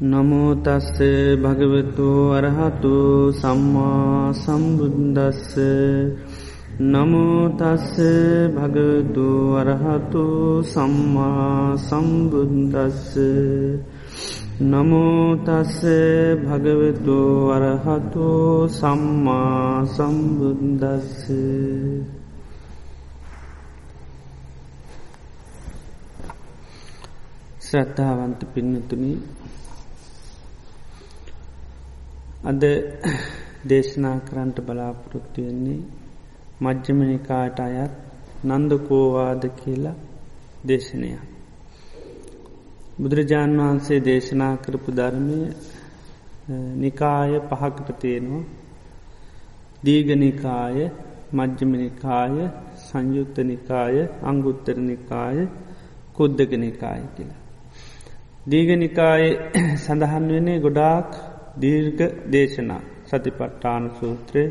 නමෝතස්ස භගවතු අරහතු සම්මා සම්බුද්දස්ස. නමෝතස්ස භගවතු අරහතු සම්මා සම්බුද්දස්ස. නමෝතස්ස භගවතු අරහතු සම්මා සම්බුද්දස්ස. ශ්‍රද්ධාවන්ත පින්නතුනී අද දේශනා කරන්ට බලාපොරොත්තු වෙන්නේ මජ්්‍යමනිකාට අයත් නන්දකෝවාද කියලා දේශනය. බුදුරජාණන් වහන්සේ දේශනා කරපු ධර්මය නිකාය පහකට තියෙනවා දීගනිකාය මජ්්‍යමනිකාය සංයුත්ත නිකාය අංගුත්තර නිකාය කුද්දක නිකාය කියලා. දීගනිකාය සඳහන් වෙන්නේ ගොඩාක් දීර්ඝ දේශනා සතිපට්ටාන සූත්‍රය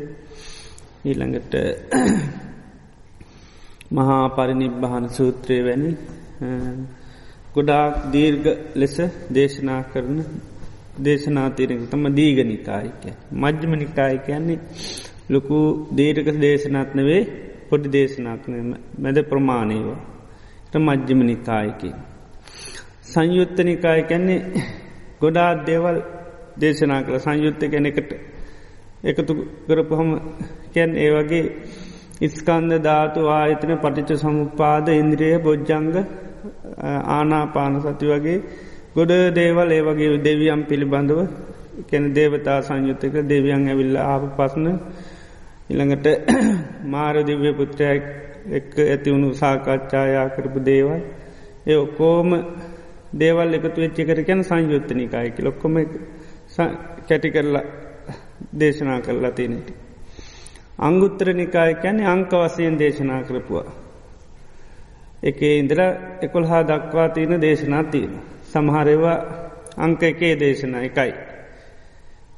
ඊළඟට මහා පරිනිබ්භාන සූත්‍රය වැනි ගොඩාක් දීර්ඝ ලෙස දේශනා කරන දේශනාතීරක තම දීගනිකායික. මජ්්‍යම නිකාය කියන්නේ ලොකු දීර්ක දේශනාත්නවේ පොඩි දේශනාත්න මැද ප්‍රමාණයවා. මජ්්‍යම නිකායකි. සංයුත්ත නිකාය කැන්නේ ගොඩාත් දේවල් දේශනා කළ සංයුත්ත ගැනෙකට එකතු කරපුහම කැන් ඒ වගේ ඉස්කන්ද ධාතු ආයතන පටිච සමුපාද ඉන්ද්‍රිය බොජ්ජංග ආනාපාන සති වගේ ගොඩ දේවල් ඒ වගේ දෙවියම් පිළිබඳව කැන දේවතා සංයුත්තක දෙවියන් ඇවිල්ල ආප පසන ඉළඟට මාරදිව්‍ය පුත්‍රයක් එක් ඇතිවුණු සාකච්ඡායා කරපු දේවල්. ඒ ඔක්කෝම දේවල් එකතු වෙච්චි කර කැන සංයුත්තනිකායකි ලොක්කොම කැටි කරලා දේශනා කරලා තියෙනට. අංගුත්තර නිකාය කැන්නේ අංක වසයෙන් දේශනා කරපුවා. එකේ ඉන්දර එකොල් හා දක්වා තියෙන දේශනා තියෙන. සමහරවා අංක එකේ දේශනා එකයි.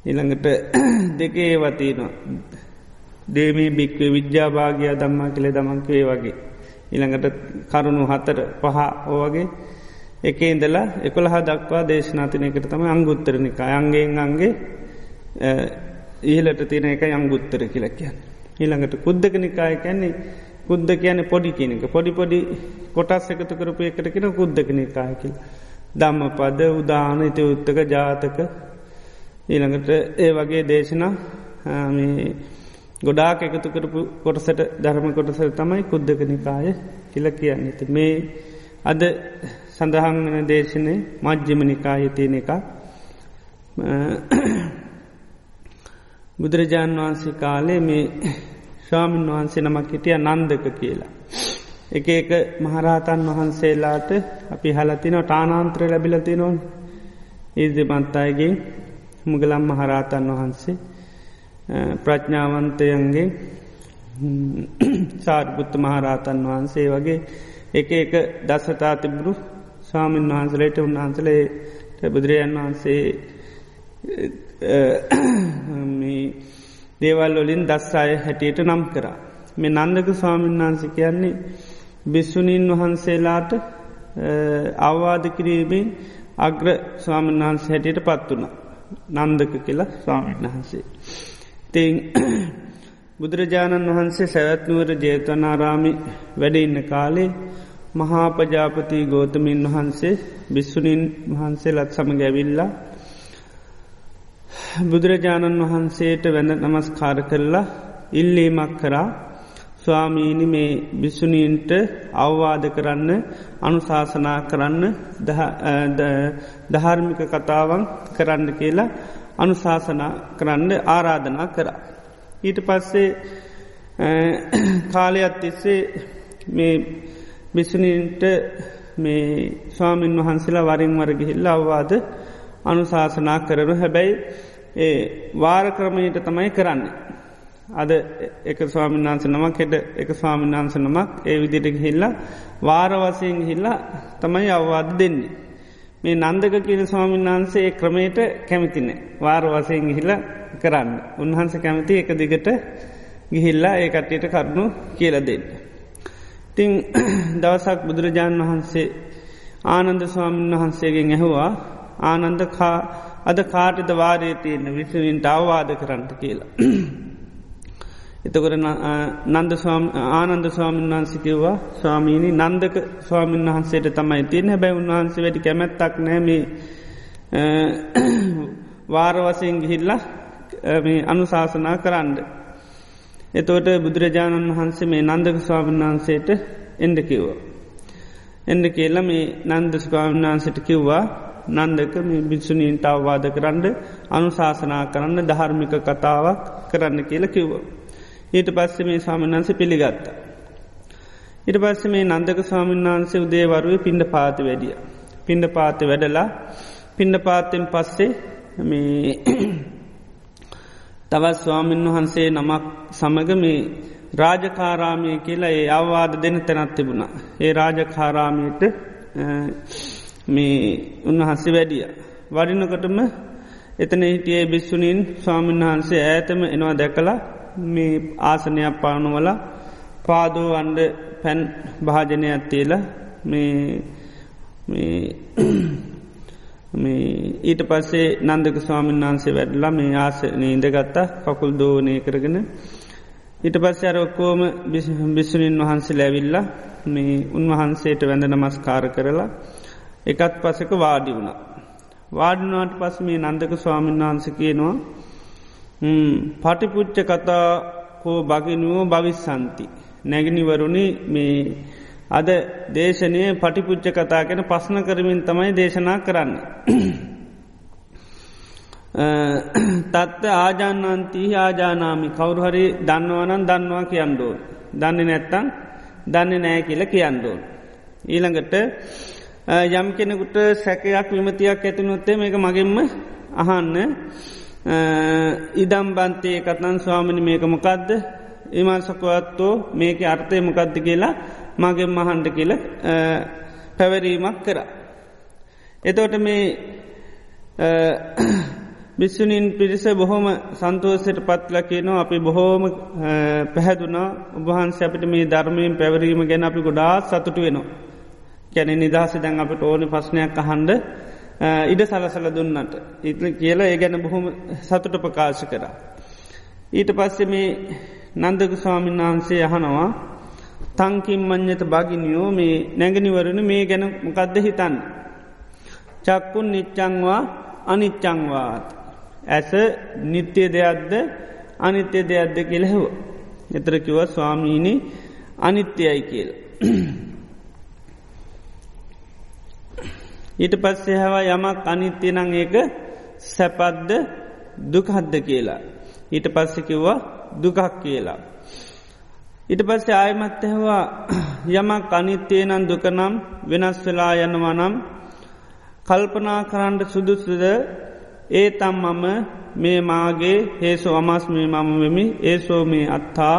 ඉළඟට දෙකේ ඒවතිනවා. දේමී බික්වේ විද්‍යාභාගයා දම්මා කළේ දමංකවේ වගේ. ඉළඟට කරුණු හතර පහ ඕවගේ එක ඉඳලා එකොළහ දක්වා දේශනාතිනයකට තම අංගුත්තරනික අයන්ගේෙන් අන්ගේ ඊහලට තියෙන එක අංගුත්තර කියලකයන්. ඊළඟට කුද්දක නිකාය කැන්නේ කුද්ද කියන පොඩි කියනක පොඩි පොඩි කොටස් එකතු කරපු එකට කියෙන කුද්දක නිකාය කියල. දම්ම පද උදාන ඉති උත්තක ජාතක ඊළඟට ඒ වගේ දේශනා ගොඩාක් එකතු කරපු කොටසට ධර්ම කොටස තමයි කුද්දක නිකාය කියල කියන්න. මේ අද සඳහන් වන දේශනය මජ්්‍යම නිකාය තියෙන එක බුදුරජාණන් වහන්සේ කාලේ මේ ශාමීන් වහන්සේ නමක් හිටිය නන්දක කියලා. එක එක මහරහතන් වහන්සේලාට අපි හලතින ටානාන්ත්‍ර ලැබිලති නොන් ඉදිමන්තයගේ මුගලම් මහරහතන් වහන්සේ ප්‍රඥාවන්තයන්ගේ සාර්පුත්ත මහරහතන් වහන්සේ වගේ එක එක දසතා තිබුරු ස්වාමීන් වහන්සලට උන්වහන්සලේ බුදුරජන් වහන්සේ දේවල් වලින් දස්සාය හැටියට නම් කරා. මේ නන්දක ස්වාමීන් වහන්ස කියන්නේ බිස්සුනීන් වහන්සේලාට අවවාද කිරීමෙන් අග්‍ර ස්වාමීන් වහන්ස හැටියට පත් වුණ නන්දක කියලා ස්වාමීන් වහන්සේ. තිං බුදුරජාණන් වහන්සේ සැවැත්නුවර ජේතවනාරාමි වැඩ ඉන්න කාලේ මහාපජාපති ගෝතමින් වහන්සේ බිස්සුනින් වහන්සේ ලත් සම ගැවිල්ලා බුදුරජාණන් වහන්සේට වැඳ නමස්කාර කරලා ඉල්ලීමක් කරා ස්වාමීනි මේ බිස්සුනීන්ට අවවාද කරන්න අනුශාසනා කරන්න ධාර්මික කතාවන් කරන්න කියලා අනුශාසනා කරන්න ආරාධනා කරා. ඊට පස්සේ කාලයක් තිස්සේ මේ බිසනීන්ට මේ ස්වාමීන් වහන්සේලා වරින් වරගිහිල්ල අවවාද අනුශාසනා කරනු හැබැයි ඒ වාර ක්‍රමයට තමයි කරන්න. අද එක ස්වාමීන් වන්ස නමක් හෙට එක ස්වාමීන් වන්ස නමක් ඒ විදිට හිල්ලා වාරවසයෙන් හිල්ලා තමයි අවවාද දෙන්නේ. මේ නන්දක කියන ස්වාමීන් වහන්සේ ක්‍රමයට කැමතිනේ වාර වසයෙන් ගිහිල්ල කරන්න. උන්හන්ස කැමති එක දිගට ගිහිල්ලා ඒ කට්ටියට කරුණු කියල දෙන්න. තිං දවසක් බුදුරජාණන් වහන්සේ ආනන්ද ස්වාමීන් වහන්සේගෙන් ඇහුවා ආනන්ද අද කාටද වාරය තියන්න විසවින්ට අවවාද කරන්නට කියලා. එතකොට නන්ද ආනන්ද ස්වාමීන් වහන්ස කිව්වා ස්වාමීණි නන්දක ස්වාමීන් වහන්සේට තමයි තියෙන හැබැයි උන්වහන්සේ වැඩි කැමැත්තක් නෑමේ වාරවසයෙන් ගිහිල්ලා අනුශාසනා කරන්න. එතෝට බුදුරජාණන් වහන්සේ මේ නන්දක ස්වාමීන් වහන්සේට එඩ කිව්වා. එඩ කියලා මේ නන්ද ස්වාමීන් වහන්සට කිව්වා නන්දක මේ භික්ෂුණීන්ට අවවාද කරන්න අනුශාසනා කරන්න ධර්මික කතාවක් කරන්න කියල කිව්වා. ඊට පස්සේ මේ සාමන්හන්ස පිළිගත්තා. ඉට පස්ස මේ නන්දක ස්වාමීන් වහන්සේ උදේවරුව පිණ්ඩ පාති වැඩිය. පිණ්ඩ පාති වැඩලා පිණ්ඩ පාත්තෙන් පස්සේ මේ තවත් ස්වාමීන් වහන්සේ නමක් සමග මේ රාජකාරාමය කියලා ඒ අවවාද දෙන තැනත් තිබුණ. ඒ රාජකාරාමයට මේ උන්වහන්සේ වැඩිය. වඩිනකොටම එතන හිටියේ බිස්සුනින් ස්වාමීන් වහන්සේ ඇතම එනවා දැකලා මේ ආසනයක් පානුවල පාදෝ අන්ඩ පැන් භාජනයක් තියල මේ මේ ඊට පස්සේ නන්දක ස්වාමීන් වහන්සේ වැඩලා මේ ආසන ඉඳගත්තා කකුල් දෝනය කරගෙන ඊට පස්ස අරොක්කෝම බිස්සුනින් වහන්සේ ලැවිල්ලා මේ උන්වහන්සේට වැඳ නමස්කාර කරලා එකත් පසක වාඩි වුණා. වාඩිනාට පස් මේ නන්දක ස්වාමීන් වහන්ස කියනවා පටිපුච්ච කතා හෝ භගිනුවෝ භවිස්සන්ති. නැගිනිවරුණි මේ අද දේශනය පටිපුච්ච කතා ගැන පස්න කරමින් තමයි දේශනා කරන්න. තත්ත ආජානන්තී ආජානාමි කවුරුහරි දන්නවනන් දන්නවා කියන්ඩෝ. දන්න නැත්තං දන්න නෑ කියල කියන්ඩෝ. ඊළඟට යම් කෙනෙකුට සැකයක් විමතියක් ඇතිනොත්තේ මේක මගෙන්ම අහන්න ඉදම් බන්තය කතන් ස්වාමිනි මේක මොකක්ද ඉමල්සකවත්තෝ මේක අර්ථය මොකක්ද කියලා මගේ මහන්ඩ කියල පැවරීමක් කර. එතෝට මේ බිස්සුනින් පිරිස බොහොම සන්තෝසයට පත්ල කියනවා අපි බොහෝම පැහැදුනා උබහන්ස අපිට මේ ධර්මයෙන් පැවරීම ගැන අපි ගොඩා සතුටු වෙනවා. කැන නිදහස දැන් අපට ඕන පස්්නයක් අහන්ඩ ඉඩ සලසල දුන්නට ඉත්ල කියලා ඒ ගැන බොහොම සතුට ප්‍රකාශ කර. ඊට පස්සෙ මේ නන්දක ස්වාමීන් වහන්සේ අහනවා තංකින් මං්්‍යත භගිනියෝ මේ නැගනිවරණ මේ ගැන මොකක්ද හිතන්න. චක්කුන් නිච්චංවා අනිච්චංවාත්. ඇස නිත්‍යය දෙයක්ද අනිත්‍ය දෙයක්ද කෙළෙහව. එතරකිව ස්වාමීණි අනිත්‍යයයි කියල. ඊට පස්සේ හවා යමක් අනිත්‍ය නං ඒක සැපද්ද දුකහද්ද කියලා. ඊට පස්සකිව්වා දුකක් කියලා. ඉට පස්සේ ආයමත් ඇහවා යමක් අනිත්‍යය නම් දුකනම් වෙනස් වෙලා යනවා නම් කල්පනා කරන්ට සුදුසුද ඒ තම් මම මේ මාගේ හේසෝ අමස් මේ මම වෙමි ඒසෝ මේ අත්තා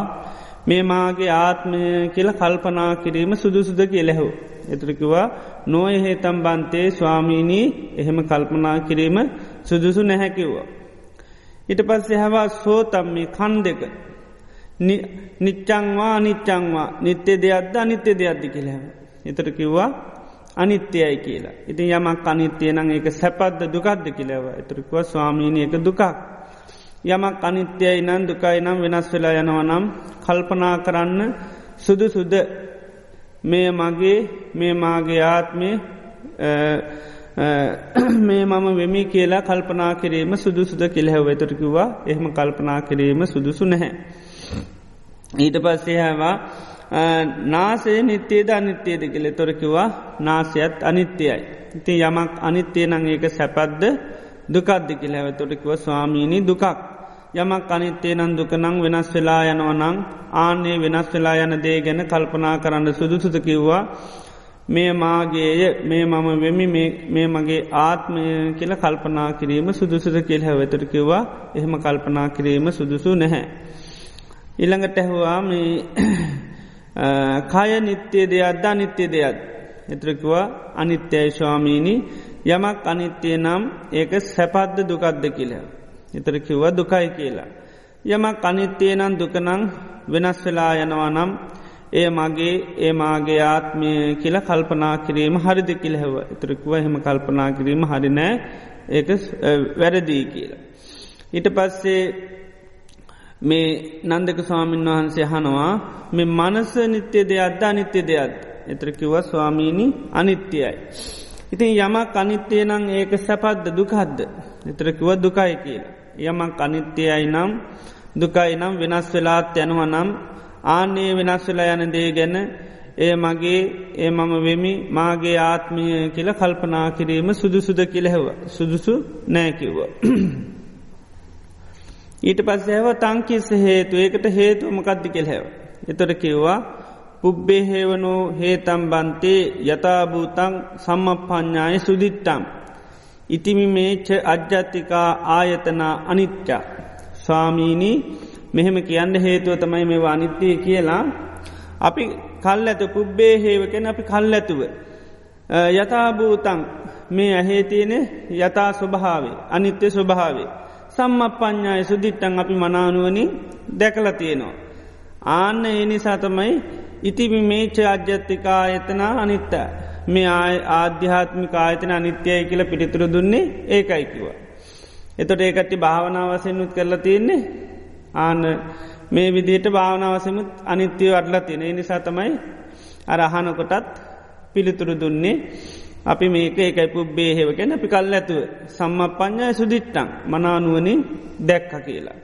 මේ මාගේ ආත්මය කියල කල්පනා කිරීම සුදුසුද කියලෙහු. එතුරකිවා නොය හේතම් බන්තේ ස්වාමීණී එහෙම කල්පනා කිරීම සුදුසු නැහැකිව්වා. ඉට පස්සේ හවා සෝතම් මේ කන් දෙක නිච්චංවා නිච්චංවා නිත්‍ය දෙයක්ද අනිත්‍ය දෙයක්ද කියලහැම. එතර කිව්වා අනිත්‍යයයි කියලා. ඉතින් යමක් අනිත්‍යය නං ඒක සැපද්ද දුකක්ද කියලව එතුරකුව ස්වාමීණය එක දුකක්. යමක් අනිත්‍යයයි නම් දුකයි නම් වෙනස් වෙලා යනවනම් කල්පනා කරන්න සුදු සුද මේ මගේ මේ මාගේ ආත්මය මේ මම වෙමි කියලා කල්පනා කිරීම සුදුසුද කෙළහැව වෙතරකිවා එහෙම කල්පනා කිරීම සුදුසු නැහැ. ඊට පස්සේ හැවා නාසේ නිත්‍යයේද අනිත්‍යයද කෙළෙ තොරකිවා නාසයත් අනිත්‍යයයි. ඉතින් යමක් අනිත්‍යය නං ඒක සැපද්ද දුකද්දි කෙළහැව තොටකිව ස්වාමීණී දුකක්. යමක් අනිත්‍යය නන් දුකනං වෙනස් වෙලා යනවනං ආන්නේ වෙනස් වෙලා යන දේ ගැන කල්පනා කරන්න සුදුසුද කිව්වා මේ මාගේය මේ මම වෙමි මේ මගේ ආත්මය කියල කල්පනා කිරීම සුදුසුද කෙල් හැවතර කිව්වා එහෙම කල්පනා කිරීම සුදුසු නැහැ. ඉළඟට ඇහවා මේ කය නිත්‍යය දෙයක් ද නිත්‍ය දෙයක් එතරකවා අනිත්‍යයි ස්වාමීණී යමක් අනිත්‍යය නම් ඒක සැපද්ද දුකද්ද කියලා. එතර කිව්ව දුකයි කියලා. යමක් අනිත්‍යය නම් දුකනං වෙනස් වෙලා යනවා නම් ඒ මගේ ඒ මාගේ ආත්මය කියල කල්පනා කිරීම හරිද කිලහෙව ඉතුරකුව හෙම කල්පනා කිරීම හරිනෑ ඒක වැරදිී කියලා. ඊට පස්සේ මේ නන්දක ස්වාමීන් වහන්සේ හනවා මේ මනස නිත්‍ය දෙයක්ද අනිත්‍ය දෙයක් එතරකිව ස්වාමීණි අනිත්‍යයයි. ඉතින් යමක් අනිත්‍යය නං ඒක සැපද්ද දුකහද්ද එතරකිව දුකයි කියලා. යමක් අනිත්‍යයයි නම් දුකයි නම් වෙනස් වෙලාත් යනුව නම් ආන්නේ වෙනස් වෙලා යන දේ ගැන ඒ මගේ ඒ මම වෙමි මාගේ ආත්මය කියල කල්පනා කිරීම සුදුසුද කියලහෙව සුදුසු නෑකිව්ව. ඊට පස් හැව තංකිස හේතු ඒකට හේතුවමකද්දි කෙල්හැව. එතොට කිව්වා පුබ්බේ හේවනෝ හේතම් බන්තේ යථභූතං සම්ම පඥ්ඥාය සුදිට්ටම්. ඉතිමි මේච්ච අජ්ජත්තිකා ආයතනා අනිච්චා. ස්වාමීණී මෙහෙම කියන්න හේතුව තමයි මේ අනිත්‍යය කියලා අපි කල් ඇත පුබ්බේ හේවකෙන අපි කල් ඇතුව. යථභූතං මේ ඇහේතියනෙ යථා ස්වභාවේ අනිත්‍ය ස්වභාවේ. සම්ම පඥ්ඥාය සුදිට්ටන් අපි මනානුවනින් දැකල තියෙනවා. ආන්න එනිසා තමයි ඉතිබි මේච්ච අජ්‍යත්තිකා එතනා අනිත්ත මේ ආධ්‍යාත්මික ආයතන අනිත්‍යය කියල පිටිතුර දුන්නේ ඒකයිකිව. එතොට ඒකටි භාවනාවසෙන්නුත් කරලා තියෙන්නේ ආන මේ විදියට භාවනාවසමුත් අනිත්‍යය අඩලා තියෙන නිසා තමයි අරහනකොටත් පිළිතුරු දුන්නේ අපි මේක ඒකයි පුබ්බේ හෙවකැන අපි කල් ඇතුව සම්ම පඥ්ඥය සුදිට්ටං මනානුවනින් දැක්ක කියලා.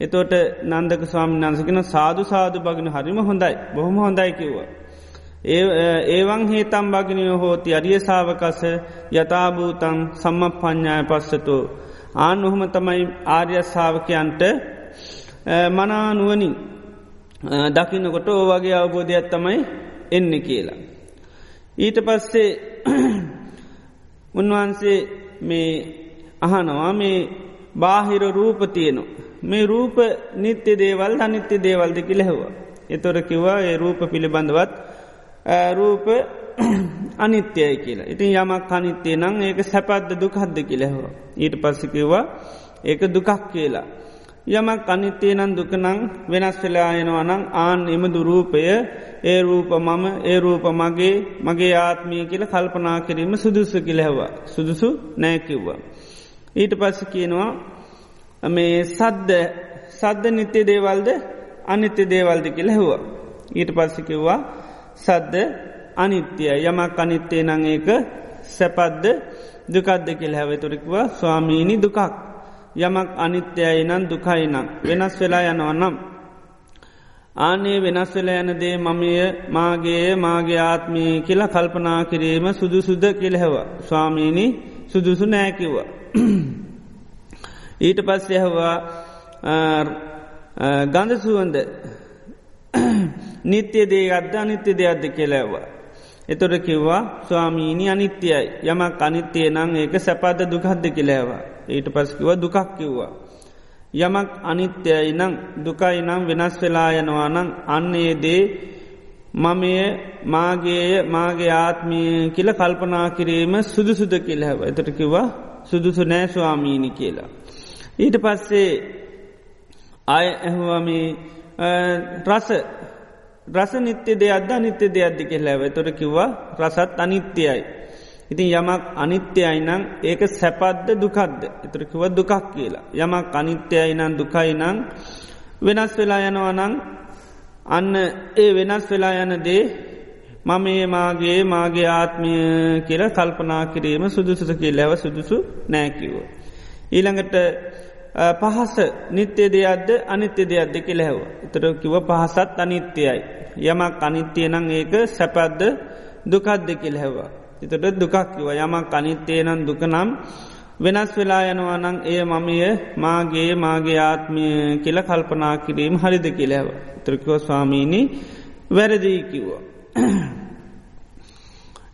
එතෝට නන්දක ස්වාමි නන්සකෙන සාදු සාදු බගෙන හරිම හොඳයි බොහොම හොඳයි කිව්වා. ඒවන් හේතම් භගිනය හෝති අරිය සාාවකස යථභූතන් සම්ම පඥ්ඥාය පස්සතු. ආන ඔහොම තමයි ආර්ය සාාවකයන්ට මනානුවනින් දකින්නකොට ඕවගේ අවබෝධයක් තමයි එන්න කියලා. ඊට පස්සේ උන්වහන්සේ මේ අහනවා මේ බාහිර රූප තියනවා. මේ රූප නිත්‍ය දේවල් අනිත්‍ය දේවල්ද කිලෙහවා. එතොර කිවා ඒ රූප පිළිබඳවත් රූප අනිත්‍යය කියලා. ඉතින් යමක් අනිත්‍යය නං ඒක සැපද්ද දුකහද්ද කිලෙහවා. ඊට පස්සිකිවා ඒක දුකක් කියලා. යමක් අනිත්‍යයනන් දුකනං වෙනස් වෙලායනවනං ආන් එම දුරූපය ඒ රූප මම ඒ රූප මගේ මගේ ආත්මය කියල කල්පනා කිරීම සුදුසු කිලැහවා සුදුසු නෑකිව්වා. ඊට පස්ස කියනවා මේ සද්ද සද්ද නිත්‍ය දේවල්ද අනිත්‍ය දේවල්ද කියල හැවා. ඊට පස්සකිව්වා සද්ද අනිත්‍යය යමක් අනිත්‍යය නං ඒක සැපද්ද දුකද්ද කෙල් හැවතුරෙක්වා ස්වාමීණි දුකක්. යමක් අනිත්‍යයයි නම් දුකයි නම් වෙනස් වෙලා යනවන්නම්. ආනේ වෙනස් වෙල යනදේ මමය මාගේ මාගේ ආත්මී කියලා කල්පනා කිරීම සුදුසුද කෙළෙහව ස්වාමීණි සුදුසු නෑකිව්වා. ඊට පස් යහවා ගඳ සුවන්ද නිත්‍ය දේ අද්ද අනිත්‍ය දෙයක්ද කෙලෙව්වා. එතොට කිව්වා ස්වාමීණි අනිත්‍යයි යමක් අනිත්‍යය නං ඒක සැපද දුකහද්ද කෙලෑවා. ඊට පස්කිව දුකක් කිව්වා. යමක් අනිත්‍යයි නං දුකයි නම් වෙනස් වෙලා යනවා නං අන්නේ දේ මමය මාගේය මාගේ ආත්මය කියල කල්පනා කිරීම සුදුසුද කියලහැව එතට කිවා සුදුසු නෑස්වාමීණි කියලා. ඊට පස්සේ අය ඇහුවමි රස රස නිත්‍ය දෙයක්ද නිත්‍ය දෙයක්දි කෙල්ලැව තොර කිව්වා රසත් අනිත්‍යයයි. ඉතින් යමක් අනිත්‍යයි නං ඒක සැපද්ද දුකක්ද එතරකිව දුකක් කියලා. යමක් අනිත්‍යයි නං දුකයි නං වෙනස් වෙලා යනවා නං අන්න ඒ වෙනස් වෙලා යන දේ මම ඒ මාගේ මාගේ ආත්මය කියල කල්පනා කිරීම සුදුසුස කියලැව සුදුසු නෑකිවෝ. ඊළඟට පහස නිත්‍ය දෙයක්ද අනිත්‍ය දෙයක් දෙක ලැහව. එතර කිව පහසත් අනිත්‍යයයි. යමක් අනිත්‍යයනං ඒක සැපද්ද දුකත් දෙක ලැහවා. එතට දුකක් කිව යමක් අනිත්‍යයනන් දුකනම් වෙනස් වෙලා යනවනං එය මමය මාගේ මාගේ ආත්මය කියල කල්පනා කිරීම හරිද කියලැව. ත්‍රකව ස්වාමීණී වැරදිී කිව්වා.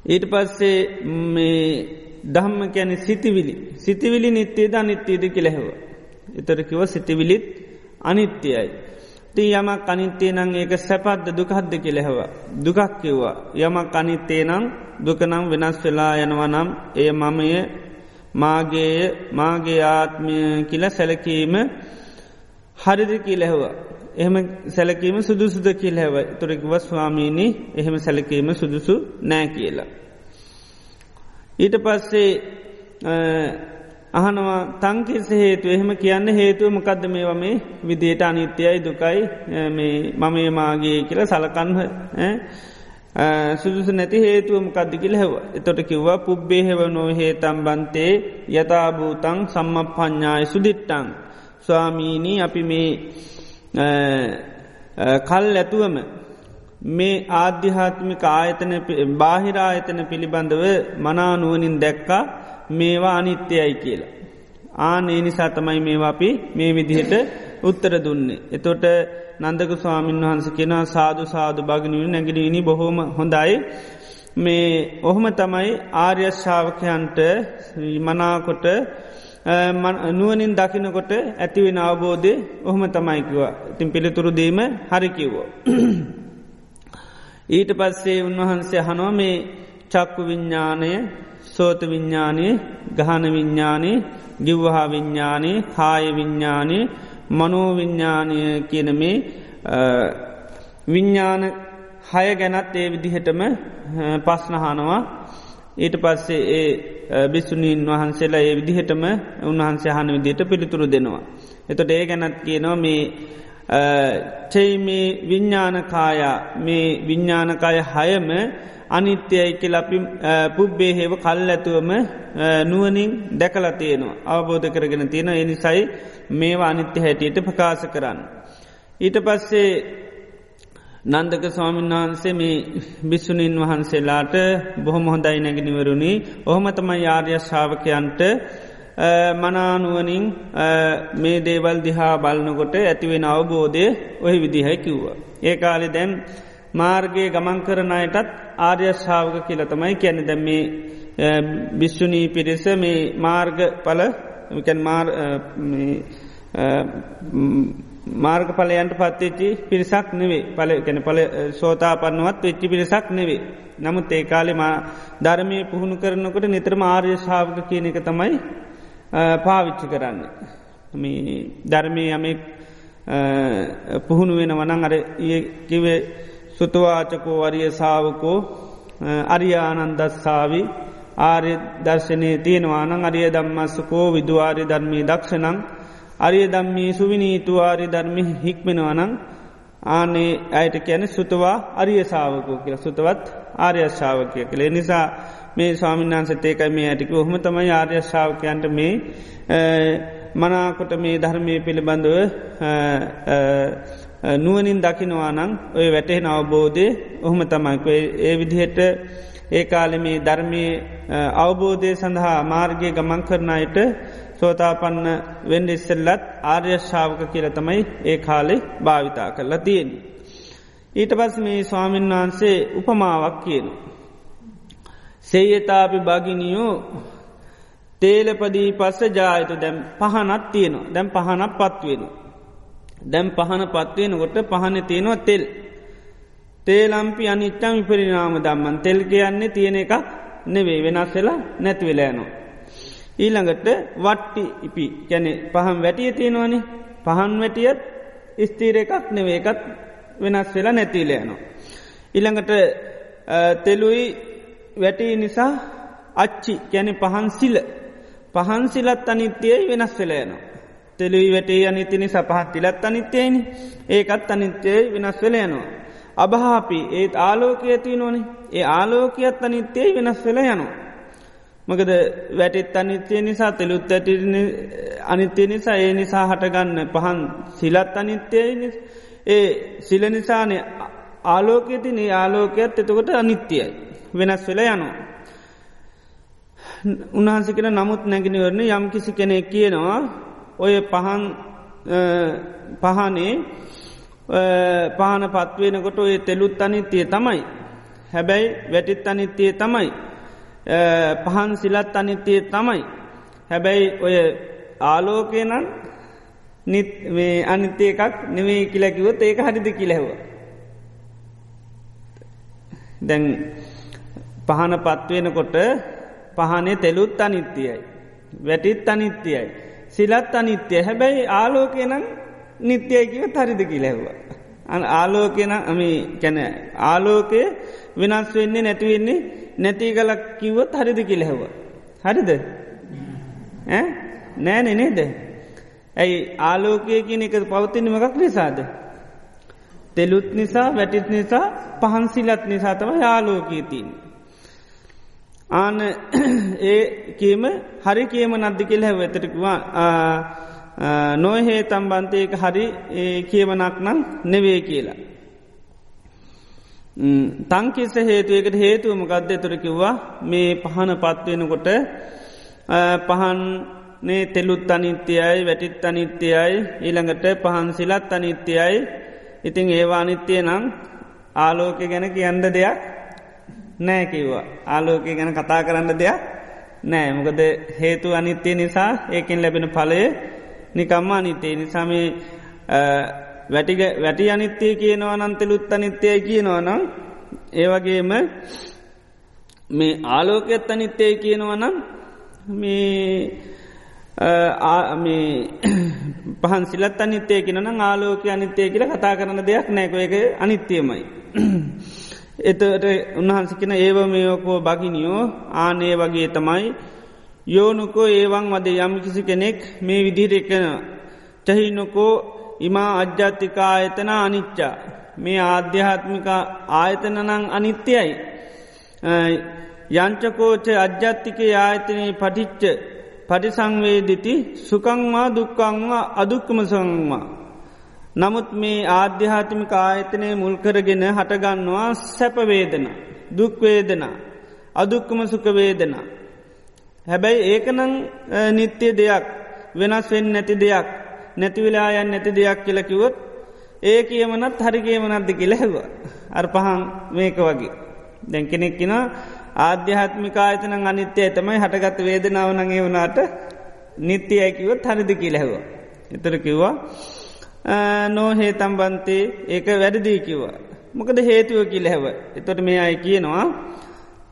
ඊට පස්සේ මේ දහම්ම කැන සිතිවිලි සිතිවිලි නිත්‍යේද අනිත්‍යයද කෙළෙහව. එතරකිව සිතිවිලිත් අනිත්‍යයයි. ති යමක් අනිත්‍යය නං ඒක සැපද්ද දුකහද්ද කෙළෙහව. දුකක් කිව්වා. යමක් අනිත්තේ නම් දුකනම් වෙනස් වෙලා යනවා නම් එය මමය මාගේය මාගේ ආත්මය කියල සැලකීම හරිද කියලෙහවා. එහෙම සැලකීම සුදුසුද කියල් හැව තුරෙක්ව ස්වාමීණී එහෙම සැලකීම සුදුසු නෑ කියලා. ඊට පස්සේ අහනවා තංකිස හේතු එහෙම කියන්න හේතුව මොකක්ද මේවා? මේ විදියට අනිත්‍යයයි දුකයි මමේ මාගේ කියල සලකන්හ. සුදුසු නැති හේතුව මොකක්ද කියල හැව එතොට කිව්වා පුබ්බේ හෙව නොව හේතම් බන්තේ යථභූතං සම්ම පඥ්ඥාය සුදිට්ටං ස්වාමීණී අපි මේ කල් ඇතුවම මේ ආධ්‍යාත්මික ආයතන බාහිරායතන පිළිබඳව මනානුවනින් දැක්කා. මේවා අනිත්‍යයයි කියලා. ආන ඒ නිසා තමයි මේවා අපි මේ විදිහට උත්තර දුන්නේ. එතොට නන්දක ස්වාමීන් වහන්ස කෙන සාදු සාදු භගනීව නැගිනීනි බොහෝම හොඳයි. මේ ඔහොම තමයි ආර්යශ්ාවකයන්ට මනාකොට නුවනින් දකිනකොට ඇතිවෙන අවබෝධය ඔහොම තමයිකිවා ඉතින් පිළිතුරුදීම හරිකිව්වෝ. ඊට පස්සේ උන්වහන්සේ හනෝ මේ චක්කු විඤ්ඥානය සෝත විඤ්ඥානය ගහන විඤ්ඥානය ගිව්වහා විඤ්ඥානය කාය විඤ්ඥානය මනෝවිඤ්ඥානය කියන මේ විඤ්ඥාන හය ගැනත් ඒ විදිහටම පස්නහනවා ඊට පස්සේ ඒ බිස්සුනීන් වහන්සේලා ඒ විදිහටම උන්වහන්සේ හන විදියට පිළිතුරු දෙනවා. එතොට ඒ ගැනත් කියනවා මේ චෙයි මේ විඤ්ඥානකායා මේ විඤ්ඥානකාය හයම අනිත්‍යයි කියල අපි පුබ්බේ හේව කල් ඇතුවම නුවනින් දැකලා තියෙනවා අවබෝධ කරගෙන තියෙන එනිසයි මේවා අනිත්‍ය හැටියට ප්‍රකාශ කරන්න. ඊට පස්සේ නන්දක ස්වාමීන් වහන්සේ මේ බිස්සුනින් වහන්සේලාට බොහොම හොඳයි නැගෙනවරුණි ඔහොමතම යාර්ය ශාවකයන්ට මනානුවනින් මේ දේවල් දිහා බලනකොට ඇතිවෙන අවබෝධය ඔහි විදිහයි කිව්වා. ඒ කාලෙ දැන් මාර්ගයේ ගමන් කරනයටත් ආර්යශ්ාවක කියලතමයි කියැන දැම් මේ බිශ්ෂුනී පිරිස මේ මාර්ග පල මාර්ග පලයන්ට පත්වෙච්චි පිරිසක් නෙවේ පල කැන පල සෝතා පන්නවත් වෙච්චි පිරිසක් නෙවේ. නමුත් ඒ කාලෙ මා ධර්මය පුහුණු කරනකොට නිතරම ආර්ය ශාවක කියන එක තමයි පාවිච්චි කරන්න. ධර්මය යමෙක් පුහුණු වෙන වනං අර කිවේ සුතුවාචකෝ වරිය සාාවකෝ අරියානන්දස්සාාවි ආර්ය දර්ශනය තියෙනවානං අරිය දම්මස්සකෝ විදවාරි ධර්මී දක්ෂණං අරිය දම්මී සුවිනීතු ආරි ධර්මි හික්මෙනවනං ආනේ අයට කියන සුතවා අරිය සාාවකෝ කියල. සුතවත් ආර්යශ්ාවකය කළේ නිසා මේ ස්වාමින්නාන්ස ඒකයි මේ ඇටික හොම තමයි ආර්යශ්ාවකයන්ට මේ මනාකොට මේ ධර්මය පිළිබඳව නුවනින් දකිනවානං ඔය වැටහෙන අවබෝධය ඔහොම තමයික ඒ විදිහට ඒ කාලෙ මේ ධර්මය අවබෝධය සඳහා මාර්ගය ගමන් කරනයට සෝතාපන්න වෙන්ඩ ඉස්සල්ලත් ආර්යශ්ාවක කියල තමයි ඒ කාලෙ භාවිතා කරලා තියෙන්. ඊට පස් මේ ස්වාමීන් වහන්සේ උපමාවක් කියන. සේයතාපි භගිනියෝ තේලපදී පස්ස ජායතු දැම් පහනත් තියෙනවා දැම් පහනක් පත්වෙනවා. දැම් පහන පත්වයෙනකොට පහන තියෙනවා තෙල්. තේලම්පි අනිච්චම් විපරිනාම දම්මන් තෙල් කියන්නේ තියෙන එකක් නෙවේ වෙනස් වෙලා නැතිවෙලෑනවා. ඊළඟට වට්ටි ඉපි කැනෙ පහම් වැටිය තියෙනවනි පහන් වැටියත් ස්තීර එකක් නෙවේ එකත් වෙනස් වෙලා නැතිලයනවා. ඉළඟට තෙලුයි වැටී නිසා අච්චි කැනෙ පහන් සිල පහන් සිලත් අනිත්‍යයයි වෙනස් වෙලයනවා. තෙලුයි වැටේ අනිති නිසා පහත් තිලත් අනිත්‍යයනි ඒකත් අනිත්‍යයයි වෙනස් වෙල යනවා. අභහාපි ඒත් ආලෝකය ඇති නොනේ ඒ ආලෝකයත් අනිත්‍යයයි වෙනස් වෙල යනවා. මකද වැටෙත් අනිත්‍යය නිසා තෙළුත් ඇති අනිත්‍යය නිසා ඒ නිසා හටගන්න පහන් සිලත් අනිත්‍යයයි ඒ සිල නිසානය ආලෝකයතින ඒ ආලෝකයත් එතකොට අනිත්‍යයයි වෙනස් වෙල යනවා. උන්හන්සිකෙන නමුත් නැගිනිවරණ යම් කිසි කෙනෙක් කියනවා ඔය පහන් පහනේ පහන පත්වෙනකොට ඔය තෙලුත් අනිත්‍යය තමයි. හැබැයි වැටිත් අනිත්‍යය තමයි. පහන් සිලත් අනිත්‍යය තමයි. හැබැයි ඔය ආලෝකයනන් මේ අනිත්‍ය එකක් නෙවේ කියලකිවොත් ඒක හරිද කිලැව. දැන් පහන පත්වෙනකොට පහනේ තෙලුත් අනිත්‍යයයි. වැටිත් අනිත්‍යයයි. සිලත් අනිත්‍යය හැබැයි ආලෝකය නම් නිත්‍යයකිව තරිද කිලැහවා. අන ආලෝකෙන අමි කැන ආලෝකය වෙනස් වෙන්නේ නැතිවෙන්නේ නැති කලක් කිව්වොත් හරිද කිලැහව. හරිද නෑනෙ නේද. ඇයි ආලෝකය කියන එක පවතින මකක් නිසාද. තෙලුත් නිසා වැටිත් නිසා පහන්සිලත් නිසා තම යාලෝකීතින්. ආන ඒ කියම හරි කියම නද්දි කෙල් හැව ඇතරකවා නොහේ තම්බන්තයක හරි කියවනක් නම් නෙවේ කියලා. තංකිස්ස හේතුවකට හේතුවම ගද්‍ය තුරකිව්වා මේ පහන පත්වෙනකොට පහන්නේ තෙලුත් අනිත්‍යයයි වැටිත් අනිත්‍යයයි ඊළඟට පහන්සිලත් අනිත්‍යයයි ඉතිං ඒවා අනිත්‍යය නම් ආලෝක ගැන කියන්න දෙයක් නෑ කිව්වා. ආලෝකය ගැන කතා කරන්න දෙයක් නෑ. මොකද හේතු අනිත්‍යය නිසා ඒකින් ලැබෙන පලය නිකම්ම අනිතේ නිසාම වැටිග වැටි අනිත්‍යය කියනවා නන්තලුත් අනිත්‍යය කියනවා නම් ඒවගේම මේ ආලෝකයත් අනිත්‍යය කියනවා නම් මේ පහන් සිලත් අනිත්‍යය කියෙන ආලෝක අනිත්‍යය කියල කතා කරන දෙයක් නෑක එක අනිත්‍යයමයි. එතට උන්වහන්සිකෙන ඒව මේෝකෝ බගිනියෝ ආනේ වගේ තමයි. යෝනුකෝ ඒවන් වද යම් කිසි කෙනෙක් මේ විදිර එකන. චහිනොකෝ ඉමා අජ්‍යාතිකා ආයතන අනිච්චා. මේ ආධ්‍යාත්මික ආයතනනං අනිත්‍යයි. යංචකෝච අජ්‍යත්තික ආයතනයේ පටිච්ච පටිසංවේදිති සුකංවා දුක්කංවා අදුක්කම සංවා නමුත් මේ ආධ්‍යාත්මික ආයතනය මුල්කරගෙන හටගන්නවා සැපවේදන දුක්වේදන අදුක්කම සුකවේදන. හැබැයි ඒකනං නිත්‍ය දෙයක් වෙනස් වෙන් නැති දෙයක් නැතිවිලායන් නැති දෙයක් කියලකිවොත් ඒ කියමනත් හරි කියමනත්ද කියලැහව. අර් පහන් මේක වගේ. දැන් කෙනෙක්කින ආධ්‍යාත්මිකායතන අනිත්‍යය තමයි හටගත් වේදනාවනගේ වනාට නිත්‍ය ඇකිවත් හරිදි කියලැහව. එතර කිව්වා නෝහේ තම්බන්තේ ඒක වැඩදී කිව්වා. මොකද හේතුව කිලහැව. එතොට මේ අයි කියනවා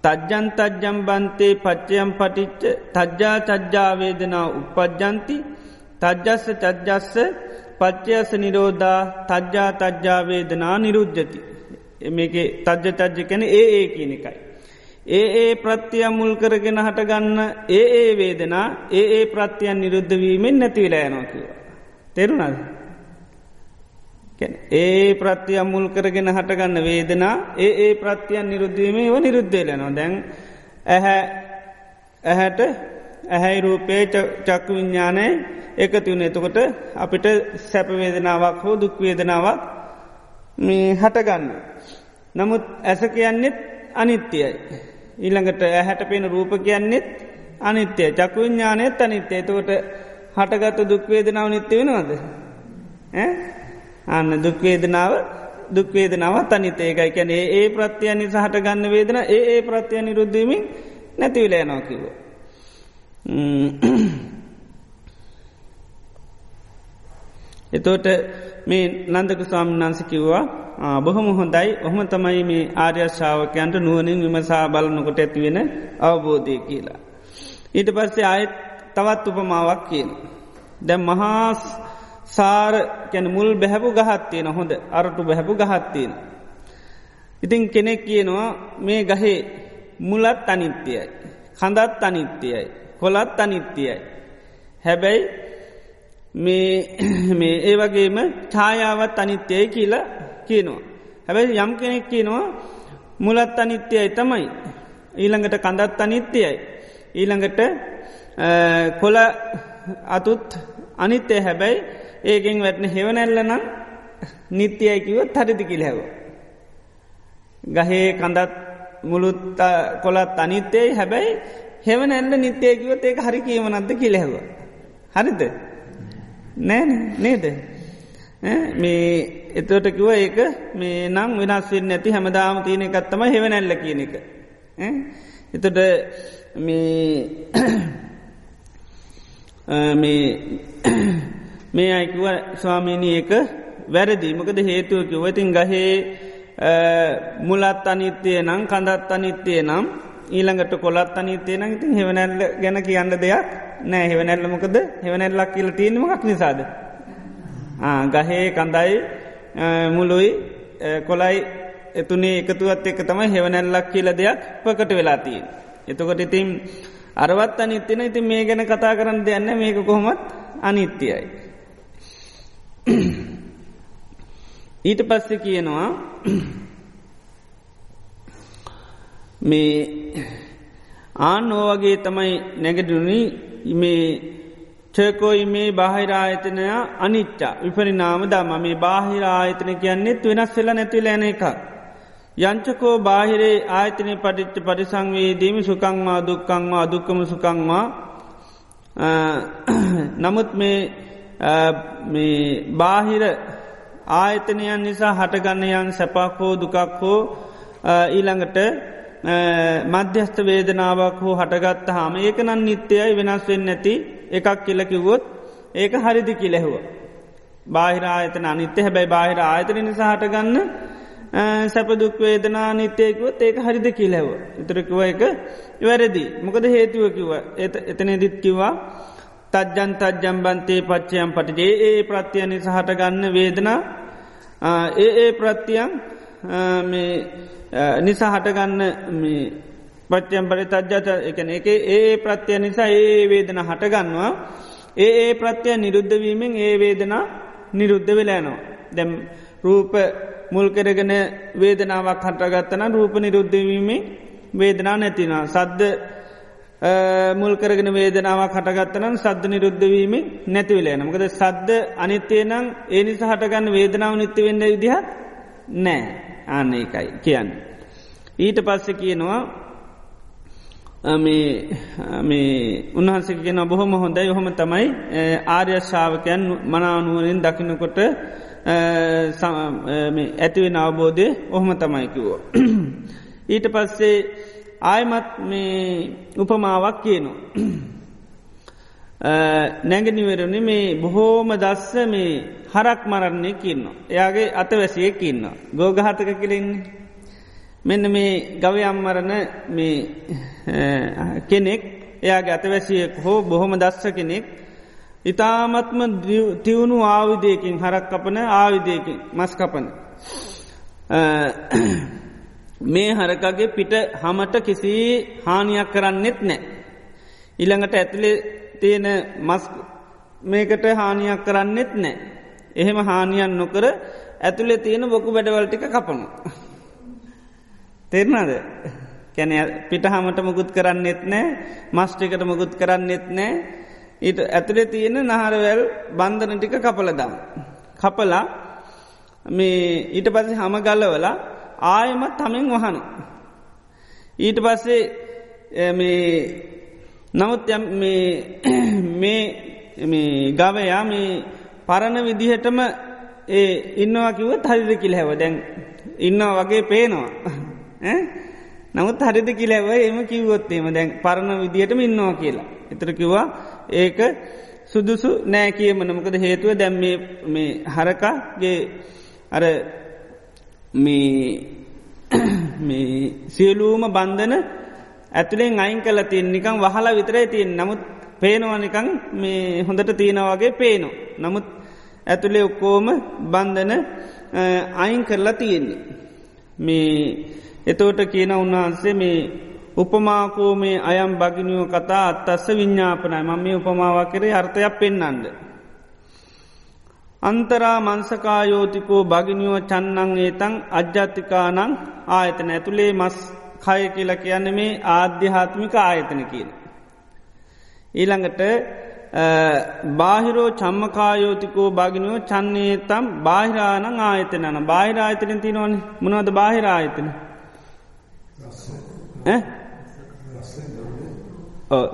තජ්ජන් තජ්ජම්බන්තේ පච්චයම් පටිච්ච තජ්ජා චජ්ජාවේදනා උපද්ජන්ති තජ්ජස්ස චජ්ජස්ස පච්චයස නිරෝධා තජ්ජා තජ්ජාවේදනා නිරුද්ධති. මේක තජ්ජ තජ්ජ කැන ඒ ඒ කියන එකයි. ඒ ඒ ප්‍රත්තිය මුල් කරගෙන හටගන්න ඒ ඒ වේදනා ඒ ඒ ප්‍රත්තියන් නිරුද්ධවීමෙන් නැතිවිලා යනොකිව. තෙරුණද. ඒ ප්‍රත්තිය මුල් කරගෙන හටගන්න වේදනා ඒ ඒ ප්‍රත්තියන් නිරුද්ධීමේ ව නිරුද්ධේලනවා දැන් ඇහැ ඇහැට ඇහැයි රූපේ චක්කු විඤ්ඥානය එකතිවුණ එතකොට අපිට සැපවේදනාවක් හෝ දුක්වේදනාවක් මේ හටගන්න. නමුත් ඇස කියන්නෙත් අනිත්‍යයි. ඊළඟට ඇහැට පෙන රූප කියන්නෙත් අනිත්‍යය චක්කු විඤ්ඥානයත් අනිත්‍ය එතකොට හටගත්ත දුක්වේදනාව නිත්‍ය වෙනවාද. අන්න දුක්වේදනාව දුක්වේදනාවත් අනිත ඒකයි කැන ඒ ප්‍රත්‍යයන් නිසාහට ගන්න වේදන ඒ ඒ ප්‍රත්‍යයන් නිරුද්ධීමින් නැතිවිලෑ නොකිව. එතෝට මේ නන්දක ස්වාමිනාන්ස කිව්වා බොහොම හොඳයි ඔහම තමයි මේ ආර්යශාවකයන්ට නුවනින් විමසා බලනකොට ඇතිවෙන අවබෝධය කියලා. ඊට පස්සේ අයත් තවත් උපමාවක් කියන. දැ මහාස් සාර කැන මුල් බැහැපු ගහත්තියෙන හොඳ අරටු බැහැපු ගහත්තියෙන. ඉතින් කෙනෙක් කියනවා මේ ගහේ මුලත් අනිත්‍යයයි. කඳත් අනිත්‍යයයි. කොලත් අනිත්‍යයයි. හැබැයි මේ ඒ වගේම ඡායාවත් අනිත්‍යය කියලා කියනවා. හැබැයි යම් කෙනෙක් කියනවා මුලත් අනිත්‍යයයි තමයි. ඊළඟට කඳත් අනිත්‍යයයි. ඊළඟට කොල අතුත් අනිත්‍යය හැබැයි ඒකෙන් වැටන හෙවනැල්ල නම් නිත්‍යයකිවත් හරිදිකිල් හැව. ගහේ කඳත් මුළුත් කොලත් අනිත්‍යයයි හැබැයි හෙවනැල්ල නිත්‍යයකිවත් ඒක හරි කියීමනත්ද කිලෙහව. හරිද නෑ නේද මේ එතවට කිව ඒක මේ නම් වෙනස්වෙන් නැති හැමදාම තියෙන එකත්තම හෙවනැල්ල කියන එක. එතට මේ මේ අයිකුව ස්වාමීණී එක වැරදි මොකද හේතුවකිව ඉතින් ගහේ මුලත් අනිත්‍යය නම් කඳත් අනිත්‍යය නම් ඊළඟට කොලත් අනිත්‍යය නම් ඉතින් හෙවනැල්ල ගැන කියන්න දෙයක් නෑ හෙවනැල්ල මොකද හෙවනැල්ලක් කියල තියෙනමක් නිසාද. ගහේ කඳයි මුළුයි කොලයි එතුනේ එකතුවත් එක තමයි හෙවනැල්ලක් කියල දෙයක් පකට වෙලාතිී. එතකොට ඉතින් අරවත් අනිත්‍යන ඉතින් මේ ගැන කතා කරන්න දෙයන්න මේක කොහොමත් අනිත්‍යයයි. ඊට පස්සෙ කියනවා මේ ආනෝවගේ තමයි නැගඩුණි මේ චකෝයි මේ බාහිරායතනය අනිච්චා විපරිනාම දම මේ බාහිරායතන කියන්නෙත් වෙනස් වෙලා නැතිල ඇන එකක්. යංචකෝ බාහිරේ ආයතනය පටිච්ච පරිසංවේදීම සුකංවා දුක්කංවා දුක්කම සුකංවා නමුත් මේ බාහිර ආයතනයන් නිසා හටගන්නයන් සැපක් හෝ දුකක් හෝ ඊළඟට මධ්‍යස්ථ වේදනාවක් හෝ හටගත්ත හාම ඒක නන් නිත්‍යයයි වෙනස් වෙන්න නැති එකක් කියලකිවොත් ඒක හරිදි කිලෙහුව. බාහිර ආයතන අනිත්‍ය හැබැයි බාහිර ආයතන නිසා හටගන්න සැපදුක් වේදනා නිත්‍යයකුවත් ඒක හරිද කිලැව. ඉතරකිව එක වැරදි. මොකද හේතුව කිව එතන දිත් කිවා තජ්ජන් තජ්ජම්බන්තේ පච්චයම් පටිජේ ඒ ප්‍රත්‍යයනි සහට ගන්න වේදනා ඒ ඒ ප්‍රත්තියන් නිසා හටගන්න පච්චයම් පරි තජ්ජත එකන එක ඒ ප්‍රත්‍යය නිසා ඒ වේදන හටගන්නවා ඒ ඒ ප්‍රත්‍යය නිරුද්ධවීමෙන් ඒ වේදනා නිරුද්ධ වෙලෑනවා. දැම් රූප මුල් කරගෙන වේදනාවක් හටගත්තන රූප නිරුද්ධවීමේ වේදනා නැතින. සද්ද මුල්කරගෙන වේදනාවක් හටගත්තනම් සද්ධ නිරුද්ධවීම නැතිවලේන. මොකද සද්ද අනිත්‍යය නම් ඒ නිසා හටගන්න වේදනාව නිත්‍ය වෙන්න විදිහ නෑ ආන්න එකයි කියන්න. ඊට පස්ස කියනවා මේ උන්හන්සේ කියෙන බොහොම හොඳයි යොහොම තමයි ආර්යශාවකයන් මනානුවනින් දකිනකොට ඇතිවෙන අවබෝධය ඔහොම තමයිකිවෝ. ඊට පස්සේ ආයමත් මේ උපමාවක් කියනු. නැගනිවරණ මේ බොහෝම දස්ස මේ හරක් මරන්නේ කියන්න. එයාගේ අතවැසිය කියන්න. ගෝගහතක කලෙන්නේ. මෙන්න මේ ගව අම්මරණ මේ කෙනෙක් එයාගේ අතවැසියෙක් හෝ බොහොම දස්ස කෙනෙක් ඉතාමත්ම තිවුණු ආවිදයකින් හරක් කපන ආවිදයකින් මස් කපන. මේ හරකගේ පිට හමට කිසි හානියක් කරන්නෙත් නෑ. ඉළඟට ඇතුලේ තියෙන මස් මේකට හානියක් කරන්නෙත් නෑ. එහෙම හානියන් නොකර ඇතුළේ තියෙන බොකු වැඩවල්ටික කපනු. තෙරනාද කැන පිට හමට මුකුත් කරන්නෙත් නෑ මස්ටිකට මුකුත් කරන්නෙත් නෑ ඊට ඇතුළේ තියෙන නහරවැල් බන්ධන ටික කපලදම්. කපලා මේ ඊට පස්සේ හම ගල්ලවලා ආයමත් හමෙන් වහන. ඊට පස්සේ නමුත් මේ ගවයා මේ පරණ විදිහටම ඒ ඉන්නවා කිවත් හරිද කිල් හැව දැන් ඉන්නවා වගේ පේනවා. නමුත් හරිද කිලැව එම කිව්වොත්තේම දැන් පරණ විදිහටම ඉන්නවා කියලා. එතර කිව්වා ඒක සුදුසු නෑ කියම නමකද හේතුව දැම් මේ හරකාගේ අර මේ සියලූම බන්ධන ඇතුළෙන් අයින් කල තියෙන් නිකං වහලා විතරයි තියෙන් නමුත් පේනවනිකං මේ හොඳට තියෙනවාගේ පේනු. නමුත් ඇතුළේ ඔක්කෝම බන්ධන අයින් කරලා තියෙන්නේ. මේ එතෝට කියන උන්වහන්සේ මේ උපමාකෝ මේ අයම් භගිනියෝ කතා අත්තස්ස විඤ්ඥාපනයි මම මේ උපමාවක් කරේ අර්ථයක් පෙන්නන්ද. අන්තරා මන්සකායෝතිකෝ භගිනියෝ චන්නං ඒතං අජ්ජාතිකානං ආයතන ඇතුළේ මස් කය කියල කියන්න මේ ආධ්‍යාත්මික ආයතන කියල. ඊළඟට බාහිරෝ චම්මකායෝතිකෝ භගිනියෝ චන්නේ තම් බාහිරානං ආයතනන. බාහිර ආයතන තිනවන මොනවද බාහිර ආයතන?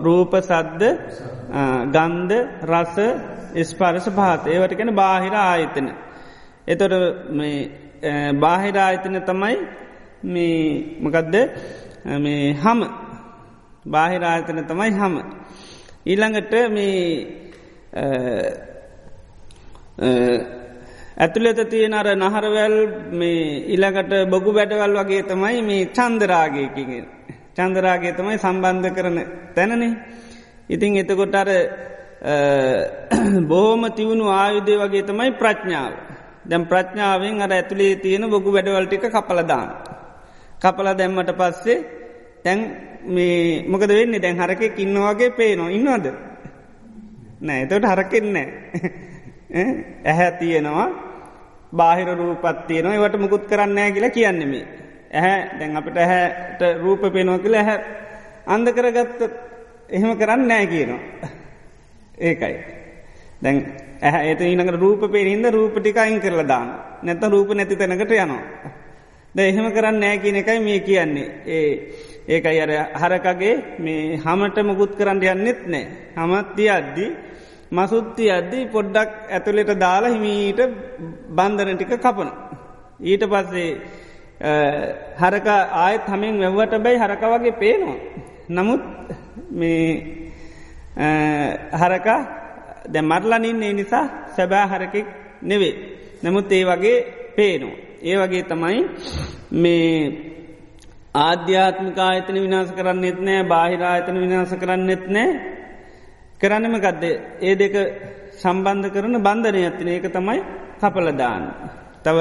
රූප සද්ද ගන්ධ රස ස්පරස භාත ඒවට කැන බාහිර ආයතන. එතොට බාහිර ආයතන තමයි මේ මකදද මේ හම බාහිර ආයතන තමයි හම. ඊළඟට මේ ඇතුළෙත තියෙන අර නහරවැල් මේ ඉළඟට බොගු වැඩවල් වගේ තමයි මේ චන්දරාගයකින් චන්දරාගේ තමයි සම්බන්ධ කරන තැනනේ. ඉතිං එතකොට අර බොහෝම තිවුණු ආයුදේ වගේ තමයි ප්‍රඥාව. දැම් ප්‍රඥාවෙන් අර ඇතුළේ තියෙන බොගු වැඩවල්ටික කපලදාන. කපල දැම්මට පස්සේ තැන් මේ මොකද වෙන්නේ දැන් හරක ඉන්නවාගේ පේනවා ඉන්නවද. නෑ එතට හරකෙන්නේ ඇහැ තියෙනවා බාහිර රූපත් තියෙනවා ඒවට මුකුත් කරන්නෑ කියලා කියන්නෙමේ. ඇහැ දැන් අපට ඇහැට රූප පේනවා කියලා ඇහැ අන්ද කරගත්ත එහෙම කරන්න නෑ කියනවා. ඒකයි. දැන් ඇහ ඒත ඊනකට රූප පේරහින්ද රූපටික අයින් කරලා දාන්න නැත රූප නැති තැනකට යනවා. ද එහෙම කරන්න නෑ කියන එකයි මේ කියන්නේ. ඒ ඒකයි අර හරකගේ මේ හමට මුකුත් කරන්න යන්නෙත් නෑ. හමත්තිය අද්දී මසුත්ති අද්දී පොඩ්ඩක් ඇතුළෙට දාලා හිමීට බන්ධන ටික කපන. ඊට පස්සේ හරක ආයත් හමින් වැව්වට බැයි හරක වගේ පේනවා. නමුත් මේ හරකා දැ මරලනින්නේ නිසා සැබෑ හරකෙක් නෙවේ. නමුත් ඒ වගේ පේනවා. ඒ වගේ තමයි මේ ආධ්‍යාත්මික ආයතන විනාස කරන්නෙත් නෑ බාහිරායතන විනාස කරන්නෙත් නෑ කරන්නම ගදද ඒ දෙක සම්බන්ධ කරන බන්ධනය ඇතින ඒක තමයි කපලදාන්න. තව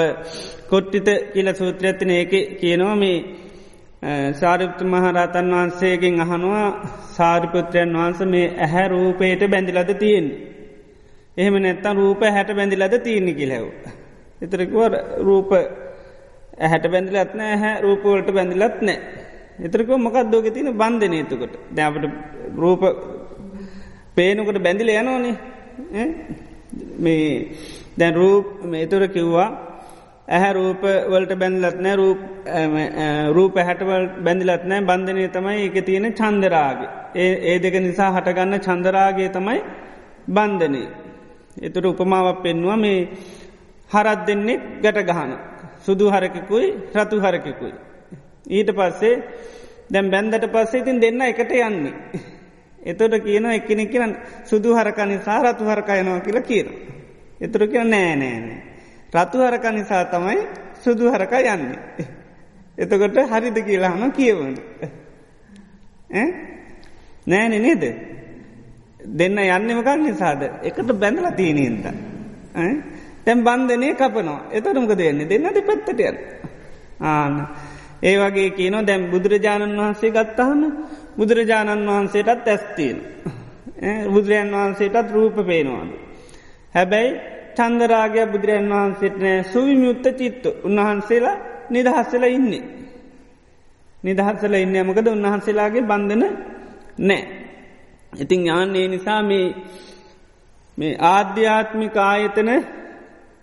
කොට්ටිත කියල සූත්‍ර ඇතින ඒක කියනවා මේ සාරිප්තු මහරතන් වහන්සේගෙන් අහනවා සාරිපුත්‍රයන් වහන්ස මේ ඇහැ රූපයට බැඳිලද තියෙන්. එහෙම නැත්තම් රූප හැට බැඳිලද තියන්නේ කිලැව්. එතරකුව රූප ඇහැට බැඳිලත් නෑ හැ රූපවලට බැඳිලත් නෑ. එතරකුව මොකක් දෝක තින බන්ධනයතුකට දැපට රූප පේනකට බැඳිල යනෝනේ මේ දැන් රූප මේතුර කිව්වා ඇහැ රූප වලට බැඳලත් නෑ රූප හැටවල් බැඳිලත් නෑ බන්ධනය තමයි එක තියෙන චන්දරාගේ ඒ ඒ දෙක නිසා හටගන්න චන්දරාගේ තමයි බන්ධනය. එතුට උපමාවක් පෙන්වා මේ හරත් දෙන්නේ ගැට ගහන. සුදු හරකකුයි රතු හරකකුයි. ඊට පස්සේ දැම් බැන්දට පස්සේ ඉතින් දෙන්න එකට යන්නේ. එතොට කියන එකනෙ කියන්න සුදු හරකනි සාරතු හරකයනවා කියලා කියන. එතුර කියන නෑ නෑනෑ. රතු හරක නිසා තමයි සුදු හරක යන්නේ. එතකොට හරිද කියලාහම කියවන. නෑනෙ නේද. දෙන්න යන්නමකක් නිසාද එකට බැඳල තියනීන්ද. තැම් බන්ධනය කපනවා එතරමක දෙන්නේ දෙන්නට පැත්තටයන්. ආන. ඒ වගේ කියනො දැම් බුදුරජාණන් වහන්සේ ගත්තහම බුදුරජාණන් වහන්සේටත් ඇස්තිීන්. බුදුරජන් වහන්සේටත් රූප පේනවාද. හැබැයි චන්දරාගය බුදුරජන් වහන්සේට නෑ සුවිමියුත්ත චිත්තු උන්වහන්සේලා නිදහස්සල ඉන්නේ. නිදහස්සල ඉන්න ඇමකද උන්වහන්සේලාගේ බන්ධන නෑ. ඉතිං යාන්නේ නිසා මේ මේ ආධ්‍යාත්මික ආයතන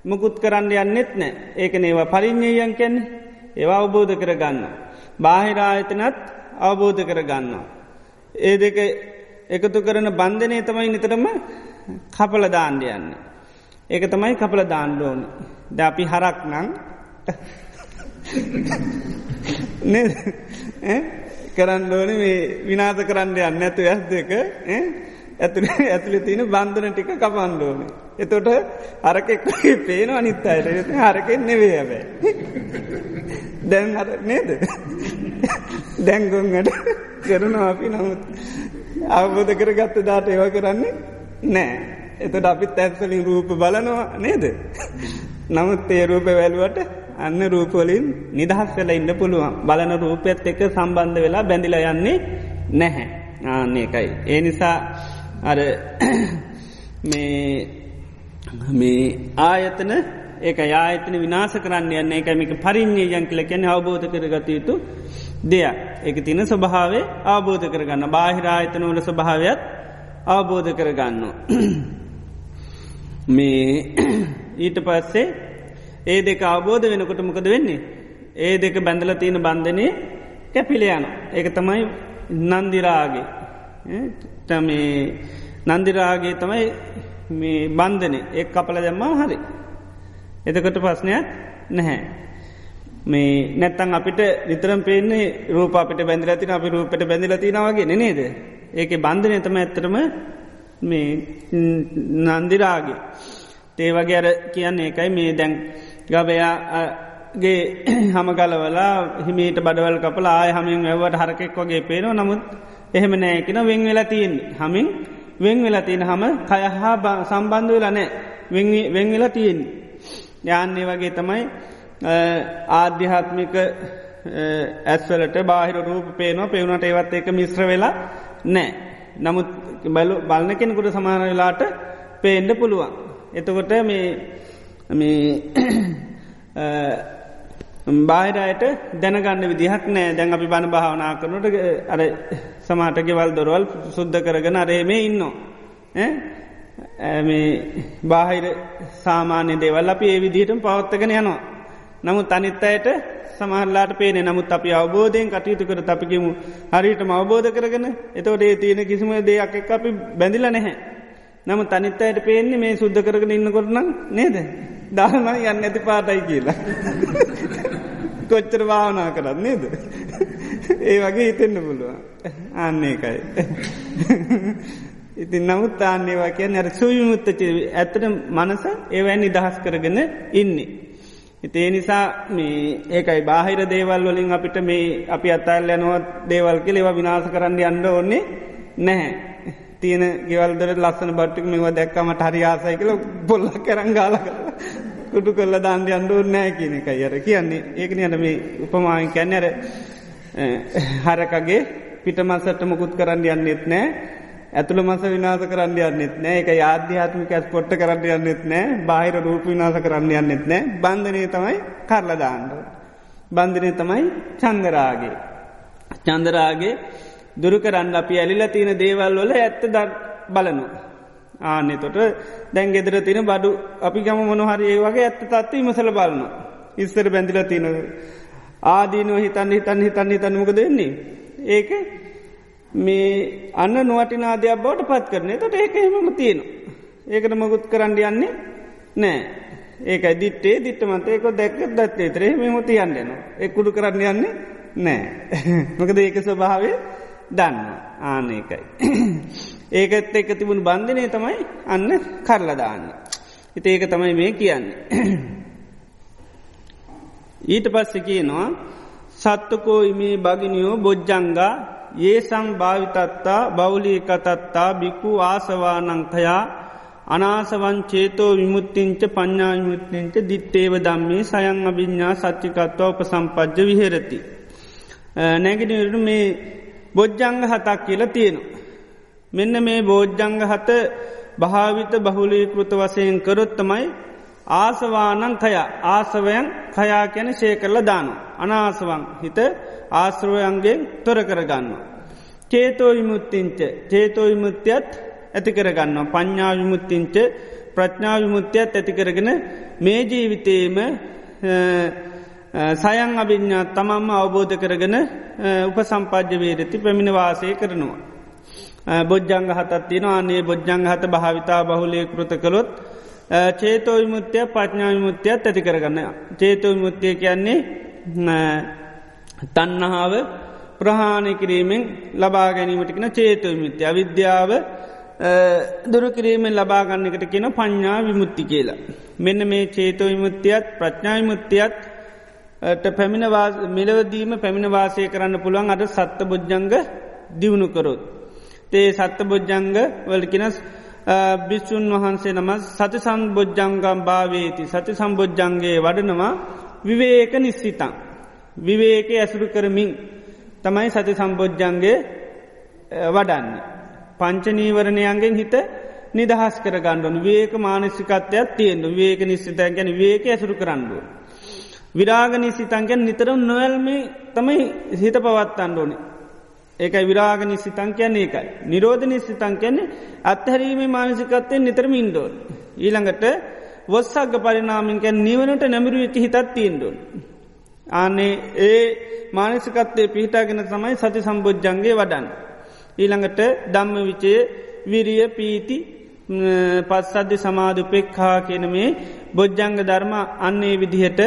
මුකුත් කරන්න යන්නෙත් නෑ ඒක ඒවා පරිින්්ඥයන් කැන්නේ ඒවා අවබෝධ කර ගන්න. බාහිරායතනත් අවබෝධ කර ගන්නවා. ඒ දෙක එකතු කරන බන්ධනය තමයි නිතරම කපල දාණ්ඩ යන්න. ඒක තමයි කපල දාණ්ඩෝන ද අපි හරක් නං කරන්න ඕන මේ විනාත කරන්න යන්න ඇතු ඇස් දෙක ඇතුළ ඇතුළ තියෙන බන්ධන ටික කපන්ඩෝන. එතොට අරකෙක් පේන අනිත් අයට හරකෙන් නෙවේ ඇබෑ. දැන් අර නේද. දැංගොන්ට කරනවා අපි නමුත් අවබෝධ කර ගත්ත දාට ඒව කරන්නේ නෑ. එතට අපිත් ඇත්සලින් රූප බලනවා නේද. නමුත් ඒ රූප වැැලුවට අන්න රූපවලින් නිදහස් වෙල ඉන්න පුළුවන් බලන රූපයත් එක සම්බන්ධ වෙලා බැඳිල යන්නේ නැහැ ආන්නේ එකයි. ඒ නිසා අර මේ ආයතන ඒක යායතන විනාස කරන්න යන්න එකමික පරිින්්ඥේ යන් කියල කැන අවබෝධ කරගත යුතු දෙයක් එක තින ස්වභාවේ අවබෝධ කරගන්න බාහිරායතනවල ස්වභාවයක් අවබෝධ කරගන්න. මේ ඊට පස්සේ ඒ දෙක අවබෝධ වෙනකොට මොකද වෙන්නේ. ඒ දෙක බැඳල තියෙන බන්ධනය කැපිලයන. ඒක තමයි නන්දිරාගේ මේ නන්දිරාගේ තමයි මේ බන්ධනය එක් කපල දැම්මා හරි. එතකට ප්‍රශ්නයක් නැහැ. මේ නැත්තන් අපිට නිතරම් පේන්නේ රූප අපිට බැඳලතින අපි රූපට බැඳලතිනාවගේ නේද. ඒක බන්ධනය තම ඇත්තරම මේ නන්දිරාගේ. තේවගේ අර කියන්නේ එකයි මේ දැන් ගවයාගේ හමගලවලා හිමීට බඩවල් කපලා ආය හමින් වැවට හරකෙක් වගේ පේනවා. නමුත් එහෙම නෑකෙන වෙන් වෙලා තියෙන් හමින් වෙන් වෙලා තියෙන හම කය හා සම්බන්ධ වෙලා නෑ. වෙන් වෙලා තියෙන් යාන්නේ වගේ තමයි ආධ්‍යාත්මික ඇස්වලට බාහිර රූප පේනවා. පෙවුණට ඒවත් එක මිශ්‍ර වෙලා නෑ. නමුත් බලු බලන කෙනෙකුට සමාන වෙලාට පේන්ඩ පුළුවන්. එතකොට මේ මේ බාහිරයට දැනගන්න විදිහක් නෑ. දැන් අපි බණ භාවනා කරනට අර සමාට ගෙවල් දොරවල් සුද්ධ කරගෙන අරේ මේ ඉන්නවා. මේ බාහිර සාමාන්‍ය දේවල් අපි ඒ විදිහටම පවත්තගෙන යනවා. නමුත් අනිත් අයට සමහල්ලාට පේන නමුත් අපි අවබෝධයෙන් කටයුතු කර අපිකිමු හරිටම අවබෝධ කරගෙන එතවට ඒ තියෙන කිසිම දෙයක් එක් අපි බැඳිල නැහැ. නම තනිත් අයට පේන්නේ මේ සුද්ධ කරගෙන ඉන්න කොරනම් නේද. ධර්ම යන්න ඇති පාටයි කියලා. කොච්චර භාවනා කරන්න නේද. ඒ වගේ හිතෙන්න්න පුළුවන්. අන්න එකයි. ඉතින් නමුත් ආන්නේවා කිය නැර සුවිමුත්තච ඇතට මනස ඒවැන් නිදහස් කරගෙන ඉන්නේ. ඉතේ නිසා මේ ඒකයි බාහිර දේවල් වලින් අපිට මේ අපි අතල් යනුවත් දේවල් කෙ ඒවා විනාස කරන්න අන්න ඕන්නේ නැහැ. තියෙන ගෙවල්දර ලස්සන බට්ටික මෙව දැක්කමට හරි ආසයි කළ බොල්ල කරං ගාල කරලා කුටු කොල්ල දාන්ඩ අන්ඩුව නෑ කියන එක අර කියන්නේ ඒකන යන මේ උපමායින් කැන්නර හරකගේ පිටමසට මුකුත් කරන්න යන්නෙත් නෑ ඇතුළ මස විනාස කරන්න යන්නෙත් නෑ එක ආධ්‍යාත්මික ඇස් පොට්ට කරන්න යන්නෙත් නෑ බාහිර රූප විනාස කරන්න යන්නෙත් නෑ බන්ධනය තමයි කරලදාන්නඩ. බන්ධනය තමයි චන්දරාගේ. චන්දරාගේ දුරු කරන්න අපි ඇලිල තියෙන දේවල් වල ඇත්ත ද බලනු. ආනෙ තොට දැන් ගෙදර තින බඩු අපි ගම මොනහරි ඒ වගේ ඇත්ත තත්ව ඉමසල බලන්න. ඉස්සර බැඳිල තින ආදීනව හිතන්න හිතන්න හිතන්න හිතන්නමක දෙන්නේ. ඒක මේ අන්න නුවටිනාදයක් බවට පත් කරන තොට ඒක එහෙමම තියෙනවා. ඒකට මගුත් කරන්න යන්නේ නෑ ඒක දිට්ටේ දිට්ටමතයකො දැක්ක දත්තේ තරේ මෙම තියන්ටන එකුඩු කරන්න යන්නේ නෑ මොකද ඒක ස්වභාවය දන්න ආනකයි. ඒකත් එක තිබුණ බන්ධනය තමයි අන්න කරලදාන්න. හිත ඒක තමයි මේ කියන්නේ. ඊට පස්සෙ කියනවා සත්තකෝ ඉමේ භගිනියෝ බොජ්ජංගා ඒසං භාවිතත්තා බෞලී කතත්තා බිකු ආසවානංකයා අනාසවන් චේතෝ විමුත්තිංච පඤ්ඥා විමුත්තිංච දිත්තේව දම්මේ සයං අභිඤ්ඥා සච්චිකත්ව උප සම්පජ්ජ විහෙරති. නැගිනිට මේ බොජ්ජංග හතක් කියල තියෙනවා. මෙන්න මේ බෝජ්ජංග හත භාවිත බහුලීකෘත වසයෙන් කරොත්තමයි ආසවානං කය ආසවයන් කයා කැන ශය කරල දානු. අනාසවන් හිත ආශ්‍රවයන්ගේ තොර කරගන්න. චේතෝ විමුත්තිංච චේතෝ විමුත්‍යත් ඇති කරගන්න පඤ්ඥා විමුත්තිංච ප්‍රඥා විමුත්‍යත් ඇති කරගෙන මේ ජීවිතේම සයන් අභිඤ්ඥා තමම්ම අවබෝධ කරගෙන උප සම්පාජ්‍ය වේරති පැමිණ වාසය කරනවා. බොජ්ජංග හතත් තින අනේ බොජ්ජංග හත භාවිතා බහුලය කෘත කළොත් චේතෝ විමුත්‍යය පඥා විමුත්‍යයත් ඇති කරගන්න. චේතෝ විමුත්තිය කියන්නේ තන්නහාාව ප්‍රහාණය කිරීමෙන් ලබා ගැනීමටිකෙන චේතු විමුත්‍ය අවිද්‍යාව දුරකිරීමෙන් ලබාගන්නකට කියෙන පඤ්ඥා විමුත්ති කියලා. මෙන්න මේ චේතෝ විමුත්තියත් ප්‍රඥා මුත්තියත් පැමිණ මෙලවදීම පැමිණ වාසය කරන්න පුළුවන් අද සත්ත බොජ්ජංග දියුණු කරොත්. තේ සත්ත බොජ්ජංග වලකිනස් බිස්සුන් වහන්සේ නම සති සම්බොජ්ජංගම් භාවේති සති සම්බොජ්ජන්ගේ වඩනවා විවේක නිස්සිතං. විවේක ඇසුරු කරමින් තමයි සති සම්බෝජ්ජන්ගේ වඩන්න. පංචනීවරණයන්ගෙන් හිත නිදහස් කර ගණ්ඩුවන වේක මානසිකත්වයක් තියෙන්ු වේක නිස්සිතන් ගැන වේක ඇසුරු කරන්නුව. විරාග නිසිතන්ගෙන් නිතරම් නොවල්ම තමයි හිත පවත්තන්න ඕනේ. ඒකයි විරාග නිසිතන් කියන්නේ ඒකයි. නිරෝධ නිසිතන් කියන්නේ අත්හැරීමේ මානසිකත්වයෙන් නිතරම ඉන්ඩෝන්. ඊළඟට වොස්සක්ග පරිනාමින්කැන් නිවනට නැමිරු වෙච්චි හිතත් තියෙන්ඩුවන්. ආනේ ඒ මානසිකත්වය පිහිටාගෙන තමයි සති සම්බෝජ්ජන්ගේ වඩන්. ඊළඟට දම්ම විචේ විරිය පීති පස්සද්ධ සමාධපෙක්හා කියන මේ බොජ්ජංග ධර්ම අන්නේ විදිහට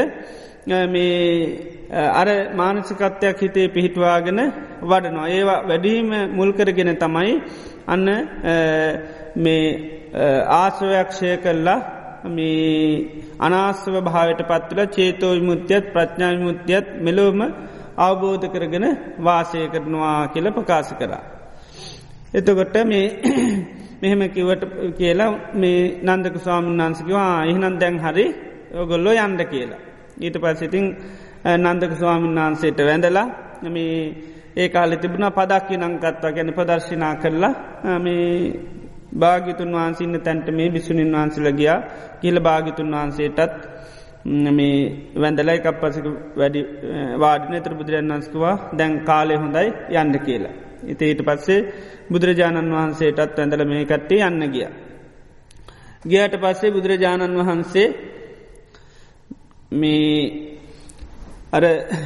මේ අර මානසිකත්වයක් හිතේ පිහිටවාගෙන වඩනවා. ඒවා වැඩීම මුල්කරගෙන තමයි අන්න මේ ආශ්‍රවයක්ෂය කරලා මේ අනාස්ව භාවට පත්වල චේතෝ විමුත්‍යත් ප්‍රඥා විමුත්‍යත් මෙලෝම අවබෝධ කරගෙන වාසය කරනවා කියල ප්‍රකාශ කරා. එතකොට මේ මෙහෙම කිවට කියලා මේ නන්දක ස්වාමීන් වන්සකිවා එහනන් දැන් හරි ඔගොල්ලො යන්ඩ කියලා. ඊට පස්සිතිං නන්දක ස්වාමීන් වහන්සේට වැඳලා මේ ඒ කාලෙ තිබුණ පදක්කි නංකත්වා ගැන ප්‍රදර්ශනා කරලා මේ භාගිතුන් වහන්සින්න තැන්ට මේ බිස්සුනින් වහන්සල ගියා කියල භාගිතුන් වහන්සේටත් මේ වැඳලයි එකක් පසක වැඩි වාඩින තර බුදුරන් වන්ස්කවා දැන් කාලය හොඳයි යන්න කියලා. ඉති ඊට පස්සේ බුදුරජාණන් වහන්සේටත් ඇඳල මේ කට්ටේ යන්න ගිය. ගියට පස්සේ බුදුරජාණන් වහන්සේ මේ අර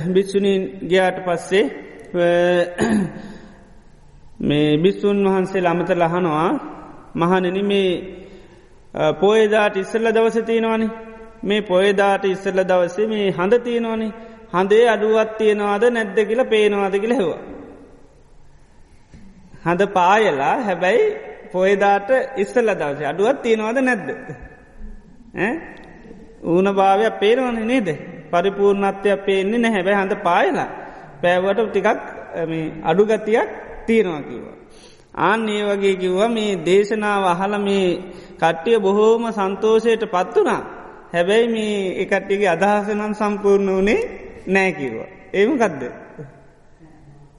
බිස්සුනින් ගයාට පස්සේ මේ බිස්සුන් වහන්සේ ළමත ලහනවා මහනන මේ පෝයදාට ඉස්සල්ල දවස තියෙනවානේ මේ පොයදාට ඉස්සල්ල දවසේ මේ හඳ තියෙනවානේ හඳේ අඩුවත් තියෙනවාද නැද්ද කියල පේනවාද කියල හෙවා. හඳ පායලා හැබැයි පොයදාට ඉස්සල්ල දවසේ අඩුවත් තියෙනවාද නැද්ද. ඌන භාවයක් පේනවන නේද පරිපූර්ණත්වයක් පේන්නේ නැහැබැයි හඳ පායලා පෑවට ටිකක් අඩුගතියක් තියෙනවා කිව්වා. ආන් ඒ වගේ කිව්ව මේ දේශනාව අහල මේ කට්ටිය බොහෝම සන්තෝෂයට පත් වනා හැබැයි මේ එකට්ටිගේ අදහසනම් සම්පූර්ණ වනේ නෑකිව්වා. ඒම කදද.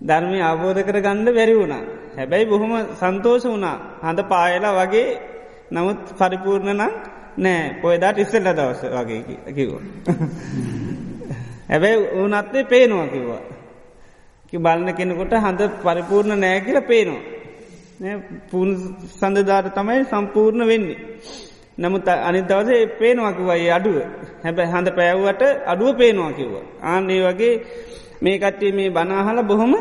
ධර්මය අවබෝධ කර ගණ්ඩ වැරි වුණා. හැබැයි බොහොම සන්තෝෂ වුණා හඳ පායලා වගේ නමුත් පරිපූර්ණ නම් නෑ පොයදාට ඉස්සල්ල දවස වගේ කිව්ව. හැබැයි ඕනත්වේ පේනවා කිව්වා. කි බලන්න කෙනෙකොට හඳ පරිපූර්ණ නෑ කියල පේනවා. පුන් සඳධාර තමයි සම්පූර්ණ වෙන්නේ. නමුත් අනි දවසේ පේනවාකිවයි අඩුව හැබැ හඳ පැව්වට අඩුව පේනවා කිව්ව. ආන්නේ වගේ මේ කට්ටිය මේ බනාහල බොහොම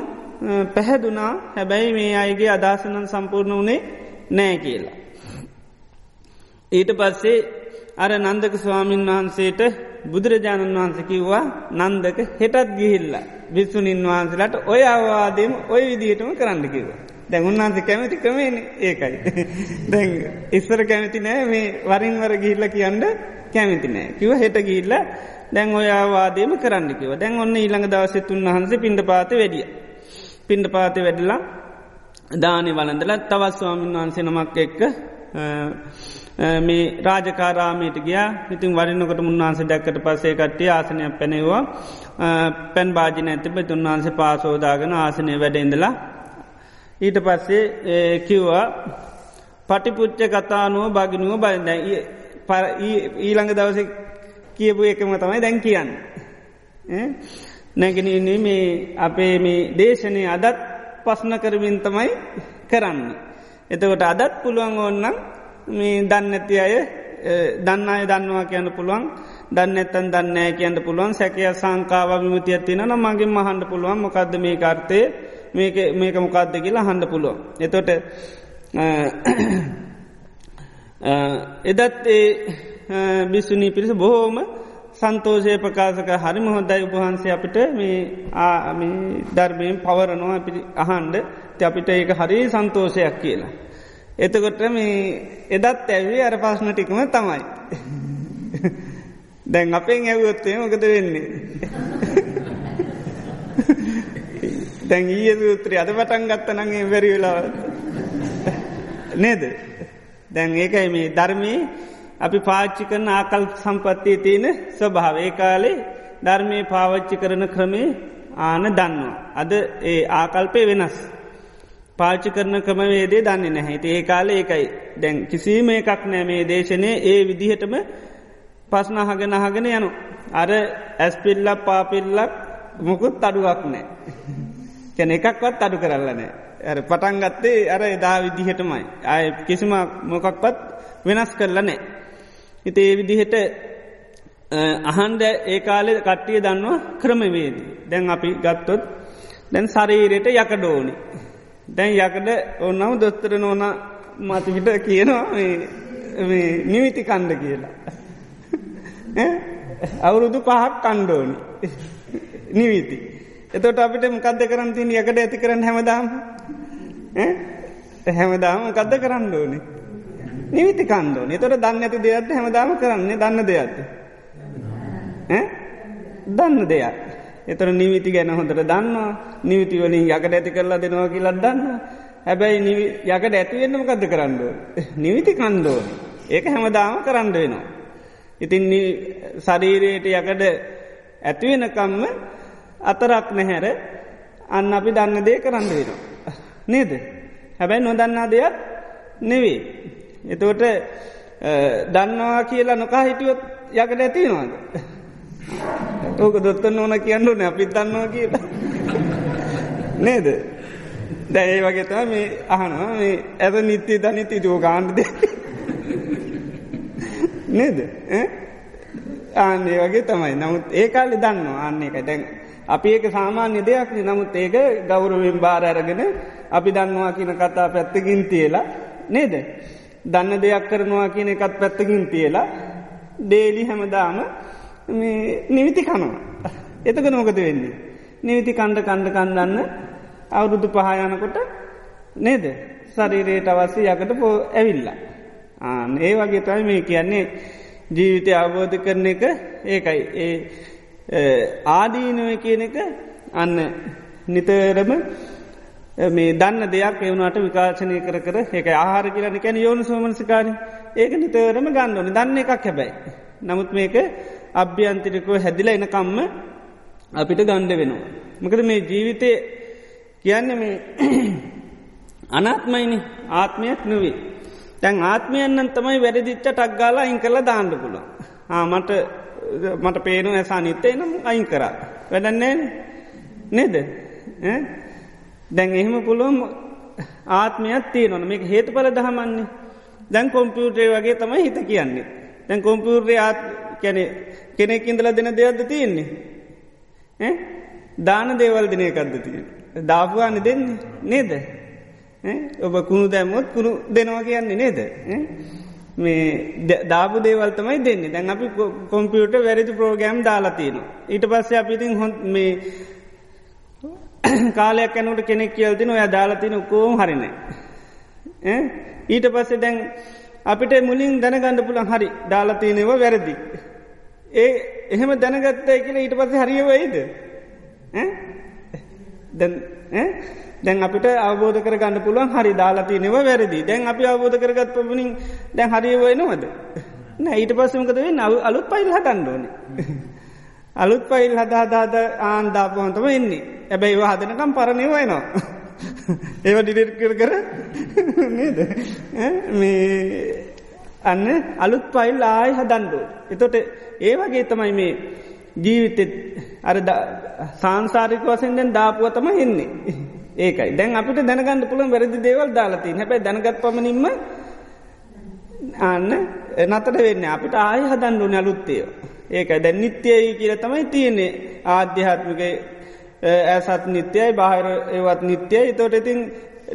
පැහැදුනා හැබැයි මේ අයගේ අදසනන් සම්පූර්ණ වනේ නෑ කියලා. ඊට පස්සේ අර නන්දක ස්වාමීන් වහන්සේට බුදුරජාණන් වහන්ස කිව්වා නන්දක හෙටත් ගිහිල්ල විස්සුනින් වහන්සලට ඔය අවාදයම ඔය විදිහටම කරන්න කිව්වා. දැන් උන්වහන්සේ කැමති ක්‍රමේන ඒකයි. දැන් ඉස්සර කැමති නෑ මේ වරින් වර ගිහිල්ල කියන්න කැමති නෑ. කිව හෙට ගිල්ල දැන් ඔයාවාදේම කරන්න කිව දැන් ඔන්න ඊළඟ දවසෙත් උන්වහන්සේ පිඩ පාත වැඩිය. පිඩ පාති වැඩිලා දානි වලඳලත් තවස්වාමීන් වහන්සේ නමක් එක්ක මේ රාජකාරාමයට ගිය ඉතින් වරිනකට උන්වහන්සේ දැක්කට පසේ කට්ටිය ආසනයක් පැනෙවා පැන් භාජන ඇතිබ තුන්වහන්සේ පාසෝදාගෙන ආසනය වැඩඉඳලා ඊට පස්සේ කිව්වා පටිපුච්ච කතානුව භගිනුව බයිද ඊළඟ දවස කියපු එකම තමයි දැන් කියන්න. නැගෙනන්නේ මේ අපේ මේ දේශනය අදත් පස්න කරමින් තමයි කරන්න. එතකොට අදත් පුළුවන් ඕන්නම් මේ දන්න ඇති අය දන්න අය දන්නවා කියන්න පුළුවන්. දන්න ඇත්තන් දන්නෑ කියන්න පුළුවන්. සැකය සංකාව විමතිය තින මගේ මහන්ඩ පුළුවන්. මොකක්ද මේ කාර්තය මේක මේක මොකක්ද කියලා හන්ඩ පුළුව. එතොට එදත් ඒ බිස්සුනී පිරිස බොහෝම සන්තෝෂය ප්‍රකාශක හරි මොහොදයි උපහන්සේ අපිට මේ ධර්මයෙන් පවරනවා අපි අහන්ඩ ති අපිට ඒක හරි සන්තෝෂයක් කියලා. එතකොට මේ එදත් ඇවී අර පස්්න ටිකම තමයි. දැන් අපෙන් ඇවුවොත්තේ මොකද වෙන්නේ. දැන් ඊය සූත්‍රය අද පටන් ගත්ත නගේ වැරි වෙලා නේද දැන් ඒකයි මේ ධර්මී අපි පාච්චි කරන ආකල් සම්පත්තිය තියෙන ස්වභාවේ කාලේ ධර්මය පාවච්චි කරන ක්‍රමේ ආන දන්නවා. අද ඒ ආකල්පය වෙනස්. පාච්චි කරන ක්‍රමවේදේ දන්නේ නැහැති ඒ කාලේ ඒකයි දැන් කිසිීම එකක් නෑ මේ දේශනය ඒ විදිහටම පස්නහගෙන අහගෙන යනු. අර ඇස්පිල්ලක් පාපිල්ලක් මොකුත් අඩුවක් නෑ. කැන එකක්වත් අඩු කරල්ලනෑ. ඇ පටන් ගත්තේ අර එදා විදිහටමයි. අය කිසිම මොකක්වත් වෙනස් කරලනෑ. හිත ඒ විදිහට අහන්ඩ ඒ කාලෙ කට්ටිය දන්නවා ක්‍රමවේදී. දැන් අපි ගත්තොත් දැන් සරීරයට යකඩෝනි. දැන් යකඩ ඔන්නම දොස්තර නෝන මතිවිට කියනවා නිවිති කණ්ඩ කියලා. අවුරුදු පහක් කණ්ඩෝනි. නිවිති. එතොට අපිට මොකක්ද කරන්න තින් යකට ඇති කරන්න හැමදාම්? හැමදාම මොකක්ද කරන්න ඕනේ? නිවිති කන්දෝන තොට දන්න ඇති දෙයක්ද හැමදාම කරන්නේ? දන්න දෙයක්ද? දන්න දෙයක්. එතර නිවිති ගැන හොඳට දන්නවා නිවිතිවලින් යකට ඇති කරලා දෙනවා කියලත් දන්න හැබැයි යකට ඇතිවෙන්නම කද කරන්නඩුව. නිවිති කණ්ඩෝන. ඒක හැමදාම කරන්න වෙනවා. ඉතින් ශරීරයට යකඩ ඇතිවෙනකම්ම අතරක් නැහැර අන්න අපි දන්න දේ කරන්න වෙනවා. නේද. හැබැයි නොදන්නා දෙයක් නෙවේ. එතෝට දන්නවා කියලා නොකා හිටියොත් යකට ඇතිනවාද. ඕක දොත්තන්න ඕන කියන්න ඕන අපිත් දන්නවා කියලා. නේද. දැයි වගේ තම මේ අහනවා මේ ඇත නිත්‍ය දනිති ජෝ ගාන්ඩ දෙ. නේද ආන්නේ වගේ තමයි නමුත් ඒකාලි දන්නවා අන්න එක දැන් අපි ඒක සාමාන්‍ය දෙයක් නමුත් ඒක ගෞරවෙන් බාර අරගෙන අපි දන්නවා කියන කතා පැත්තකින් තියලා නේද. දන්න දෙයක් කරනවා කියන එකත් පැත්තකින් තියලා ඩේලි හැමදාම නිවිති කනවා. එතක නොකද වෙන්නේ. නිවිති කණ්ඩ කණ්ඩ කන්දන්න අවුරුදු පහයනකොට නේද ශරීරයට අවස්සේ යකට පෝ ඇවිල්ලා. ආන ඒ වගේ තමයි මේ කියන්නේ ජීවිතය අවබෝධ කරන එක ඒකයි ඒ ආදීනුව කියන එක අන්න නිතරම මේ දන්න දෙයක් එවුණට විකාශනය කර කර ඒක ආහාර කියලන කැන යෝනු සෝමනසිකාරි ඒක නිතරම ගන්නඕන දන්න එකක් හැබැයි. නමුත් මේක අභ්‍යන්තිරිකව හැදිල එනකම්ම අපිට ගණ්ඩ වෙනවා. මකද මේ ජීවිතය කියන්න මේ අනාත්මයිනි ආත්මයක් නොවේ. තැන් ආත්මයන්නන් තමයි වැරදිච්ච ටක්ගාලා අයින් කරලා දාණ්ඩ පුල. මට මට පේනු ඇසා නිත්තේ නම් අයින් කරා. වැඩන්නේ නේද දැන් එහෙම පුළුවම් ආත්මයක් තියනොන මේ හේතු පල දහමන්නේ දැන් කොම්පියුටේ වගේ තමයි හිත කියන්නේ. දැන් කොම්පියුරේ ආත් කැනෙ කෙනෙක් ඉඳල දෙන දෙයක්ද තියෙන්නේ. දාන දේවල් දිනය කක්ද තියෙන. දාපුවාන දෙන්නේ නේද. ඔබ කුණු දැම්මොත් කුණු දෙනවා කියන්නේ නේද. මේ දාපු දේවල්තමයි දෙන්නේ දැන් අපි කොම්පියට වැරදි ප්‍රෝගෑම් දාලාතියනවා. ඊට පස්සේ අපිතින් හො මේ කාලයක් ඇනුට කෙනෙක් කියල්තින ඔය දාලාතින කෝම් හරින. ඊට පස්සේ දැන් අපිට මුලින් දැනගණඩ පුළන් හරි දාලාතියනව වැරදි. ඒ එහෙම දැනගත්තයි කියලා ඊට පස්සේ හරියවයිද. දැන් අපිට අවබෝධ කර ගන්න පුළුවන් හරි දාලාති නව වැරදි. දැන් අපි අවබෝධ කරගත් පමණින් දැන් හරිවයනවද නෑ ඊට පස්සමකද වෙන්න? අලුත් පයිල් හටන්ඩෝන අලුත් පයිල් හදාදාද ආන්දාපහන්තම එන්නේ ඇබැයි ඒවා හදනකම් පරණයවයනවා ඒව ඩිඩෙට් කර කර නේද? මේ අන්න අලුත් පයිල් ආය හදන්ඩෝ එතොට ඒ වගේ තමයි මේ ජීවිතෙත් අර සංසාරික වසෙන් දැන් දාපුව තම එන්නේ. ඒකයි. දැන් අපිට දැනගන්න පුළන් වැරදි දේවල් දාලතින් හැබැයි දැනගත් පමණින්ම අන්න නතට වෙන්න. අපිට ආය හදන්ඩුන අලුත්තය ඒකයි. දැන් නිත්‍යයයි කියල තමයි තියන්නේ. ආධ්‍යාත්මික ඇසත් නිත්‍යයි බාහිර ඒවත් නිත්‍යයි තෝට ඉතින්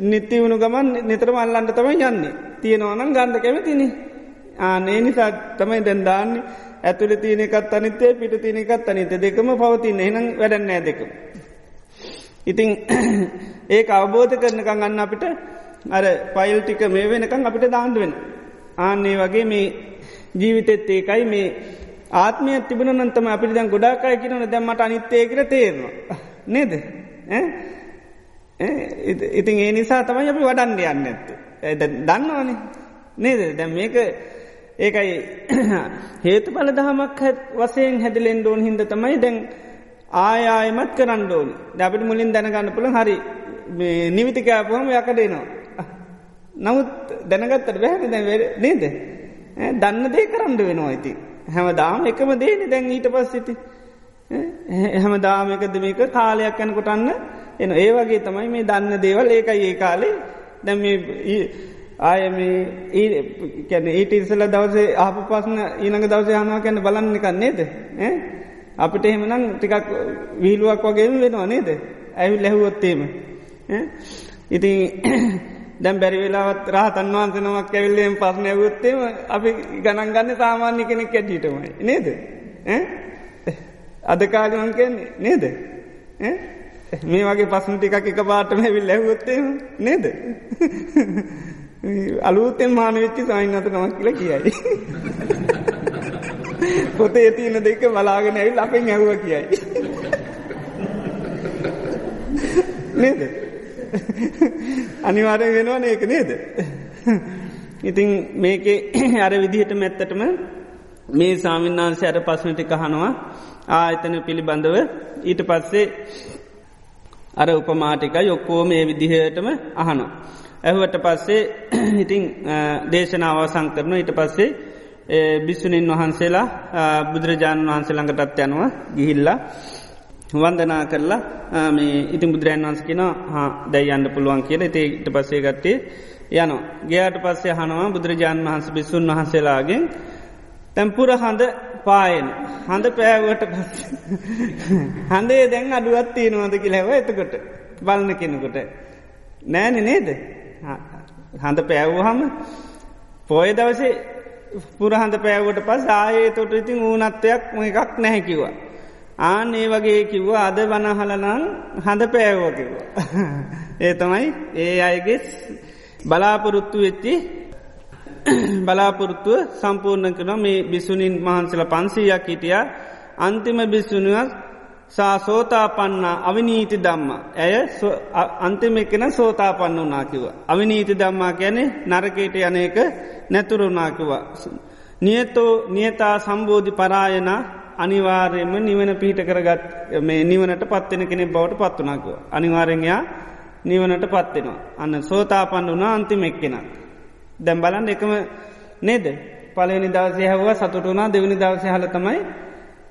නිත්‍ය වුණු ගමන් නිතරම අල්ලන්ට තමයි යන්නේ. තියෙනවනම් ගන්ධ කැමතිනි ආනේ නිසා තමයි දැන්දාන්නේ ඇතුළ තියනෙකත් අනිතේ පිට තියනෙකත් අනිත දෙකම පවතින්න එනම් වැඩන්නෑ දෙකම. ඉතිං ඒක අවබෝධ කරනකං අන්න අපිට අර පයිල් ටික මේ වෙනකං අපිට දාන්ඩ වෙන. ආන්නේ වගේ මේ ජීවිතෙත් ඒකයි. මේ ආත්මය තිබන නන්තම අපි දැන් ගොඩාකාය කියනන දැම්මට අනිත්තය කර තේරවා. නේද? ඉතින් ඒ නිසා තමයි අපි වඩන්ඩ යන්න ඇත්ත. දන්නවානේ. නේද? දැම් මේක ඒකයි හේතු පල දහමක් වසයෙන් හැදිලෙන් ඩෝන් හිද තමයි දැන් ආයායමත් කරන්න ඕන දැපිට මුලින් දැනගන්න පුළ හරි නිවිතිකෑපුහම යකඩේනවා. නමුත් දැනගත්තට බැහැන දැ නේද. දන්න දේ කරන්න වෙනවා ඇති. හැම දාම එකම දේන දැන් ඊට පස් සිති. හැම දාමකද මේක කාලයක් යැනකොටන්න එන ඒ වගේ තමයි මේ දන්න දේවල් ඒකයි ඒ කාලේ දැම ආය මේ කැන ඊට ඉස්සල දවසේ ආප පස්සන ඊනඟ දවසේ හනවා කැන බලන්න කන්නේද. අපිට එහෙමනම් ටිකක් විහිලුවක් වගේ වෙනවා නේද? ඇවි ලැහුවොත්තේම ඉතින් දැම් බැරි වෙලාවත් රහතන් වහන්සනමක් ඇවිල්ලෙන් පස්සන ඇවුත්තේම අපි ගණන් ගන්න සාමාන්‍ය කෙනෙක් ඇටියටමයි නේද? අද කාලවන් කියන්නේ? නේද? මේ වගේ පස්සන ටිකක් එක පාටම ඇවිල් ලැහුවොත්තේම නේද? අලුතෙන් මාන වෙච්චි සයින්නත නමක් කියලා කියයි පොතේ තියෙන දෙක බලාගෙන ඇවිල් අපෙන් ඇහුව කියයි. නේද? අනිවාරය වෙනවාන ඒක නේද. ඉතින් මේක අර විදිහට මැත්තටම මේ සාමින්නාන්සේ අර පස්නටි කහනවා ආයතන පිළිබඳව ඊට පස්සේ අර උපමාටික යොක්කෝ මේ විදිහටම අහනෝ. ඇහුවට පස්සේ ඉතිං දේශනාව සංකරන ඊට පස්සේ බිස්සුනින් වහන්සේලා බුදුරජාණන් වහන්සේ ළඟටත් යනවා ගිහිල්ලා වන්දනා කරලා මේ ඉතින් බුදුරන් වන්ස කියෙන දැයි අන්න පුළුවන් කියල. ඒට පස්සේ ගත්තේ යනවා. ගයාට පස්සේ හනවා බුදුරජාණන් වහන්ස බිස්සුන් වහන්සේලාගෙන් තැම්පුර හඳ පායන. හඳ පෑවට පස් හඳේ දැන් අඩුවත් තියෙනවද? කියලැව එතකොට බලන කෙනකොට. නෑන නේද? හඳ පෑවූහම පෝය දවසේ පුරහඳ පෑවට පස් ආයේ තොට ඉතින් ඌනත්වයක් එකක් නැහැකිවා. ආන ඒ වගේ කිව්වා අද වනහලනං හඳ පෑවෝ කිව්වා. ඒ තමයි ඒ අයගේ බලාපොරොත්තු වෙච්චි බලාපොරොත්තුව සම්පූර්ණ කරන මේ බිසුනින් මහන්සල පන්සීයක් හිටිය අන්තිම බිස්සුනුවක් සා සෝතා පන්නා අවිනීති දම්ම. ඇය අන්තිම එකෙන සෝතා පන්න වනාකිව. අවිනීති දම්මා ගැනෙ නරකේට යනක නැතුරුනාකිවා. නියතෝ නියතා සම්බෝධි පරායන අනිවාර්යම නිවන පිහිට කරගත් මේ නිවනට පත්වෙන කෙනෙ බවට පත්වනාකුව. අනිවාරෙන්යා නිවනට පත්වෙනවා. අන්න සෝතා පන්න වනා අන්තිම එක්කෙන. දැම් බලන් එකම නේද. පලනි දවසය හැව සතුටුනා දෙවනි දවසය හල තමයි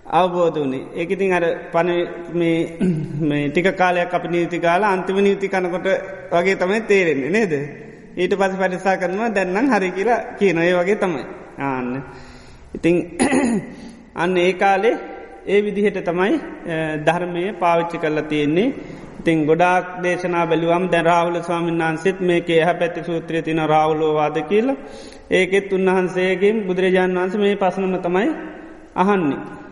අවබෝධ වනේ ඒකඉතින් අර පන ටික කාලයක් අප නීති කාලා අන්තිම නීති කනකොට වගේ තමයි තේරෙන්නේ නේද. ඊට පස පරිසා කරනවා දැන්නම් හරි කියලා කියන ඒ වගේ තමයි ආන්න. ඉතිං අන්න ඒ කාලේ ඒ විදිහට තමයි ධර්මය පාවිච්චි කරලා තියෙන්නේ ඉතින් ගොඩාක් දේශනා බැලුවම් දැ රාවල ස්වාමීන් වහන්සේත් මේක එහ පැත්ති සූත්‍රය තින රාවලෝවාද කියලා ඒකෙත් උන්වහන්සේගේ බුදුරජාණන් වහන්ස මේ පසනම තමයි අහන්නේ.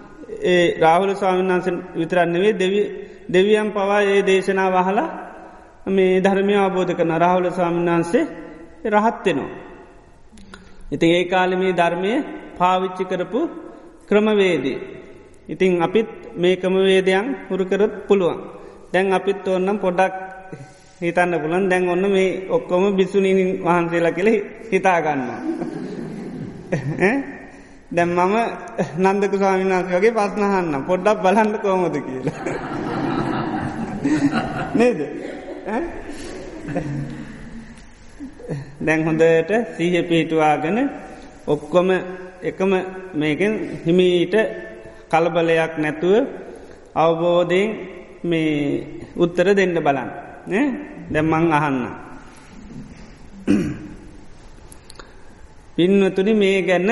ඒ රාහුල ස්වාමීන් වහන්ස විතරන්නවේ දෙවියම් පවා ඒ දේශනා වහලා මේ ධර්මය අවබෝධ කරන රාහුල ස්වාමීන් වහන්සේ රහත්වෙනවා. ඉති ඒ කාලමේ ධර්මය පාවිච්චි කරපු ක්‍රමවේදී. ඉතිං අපිත් මේ ක්‍රමවේදයන් හුරුකරත් පුළුවන්. දැන් අපිත් ඕන්නම් පොඩක් හිතන්න පුළන් දැන් ඔන්න මේ ඔක්කොම බිස්සුනීන් වහන්සේලා කෙළ හිතාගන්නවා. දැම් මම නන්දක ස්වාමිනාසගේ පස්නහන්න පොඩ්ඩක් බලන්න කෝමද කියලා. නේද? දැන් හොඳට සීහ පිහිටවාගෙන ඔක්කොම එකම මේකෙන් හිමීට කලබලයක් නැතුව අවබෝධයෙන් මේ උත්තර දෙන්න බලන්න. දැම්මං අහන්න. පින්වතුනි මේ ගැන්න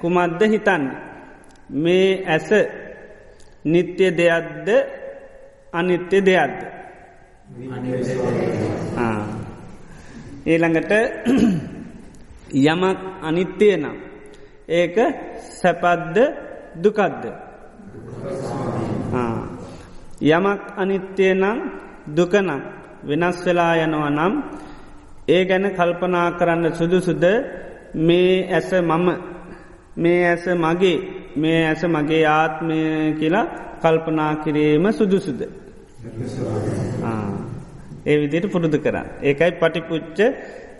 කුමද්ද හිතන්න. මේ ඇස නිත්‍ය දෙයක්ද අනිත්‍ය දෙයක්ද. ඊළඟට යමක් අනිත්‍යය නම් ඒක සැපද්ද දුකද්ද යමක් අනිත්‍යය නම් දුකනම් වෙනස් වෙලා යනවා නම් ඒ ගැන කල්පනා කරන්න සුදුසුද මේ ඇස මම මේ ඇස මගේ මේ ඇස මගේ ආත්මය කියලා කල්පනා කිරීම සුදුසුද. ඒ විදියට පුරුදු කරන්න. ඒකයි පටිපුච්ච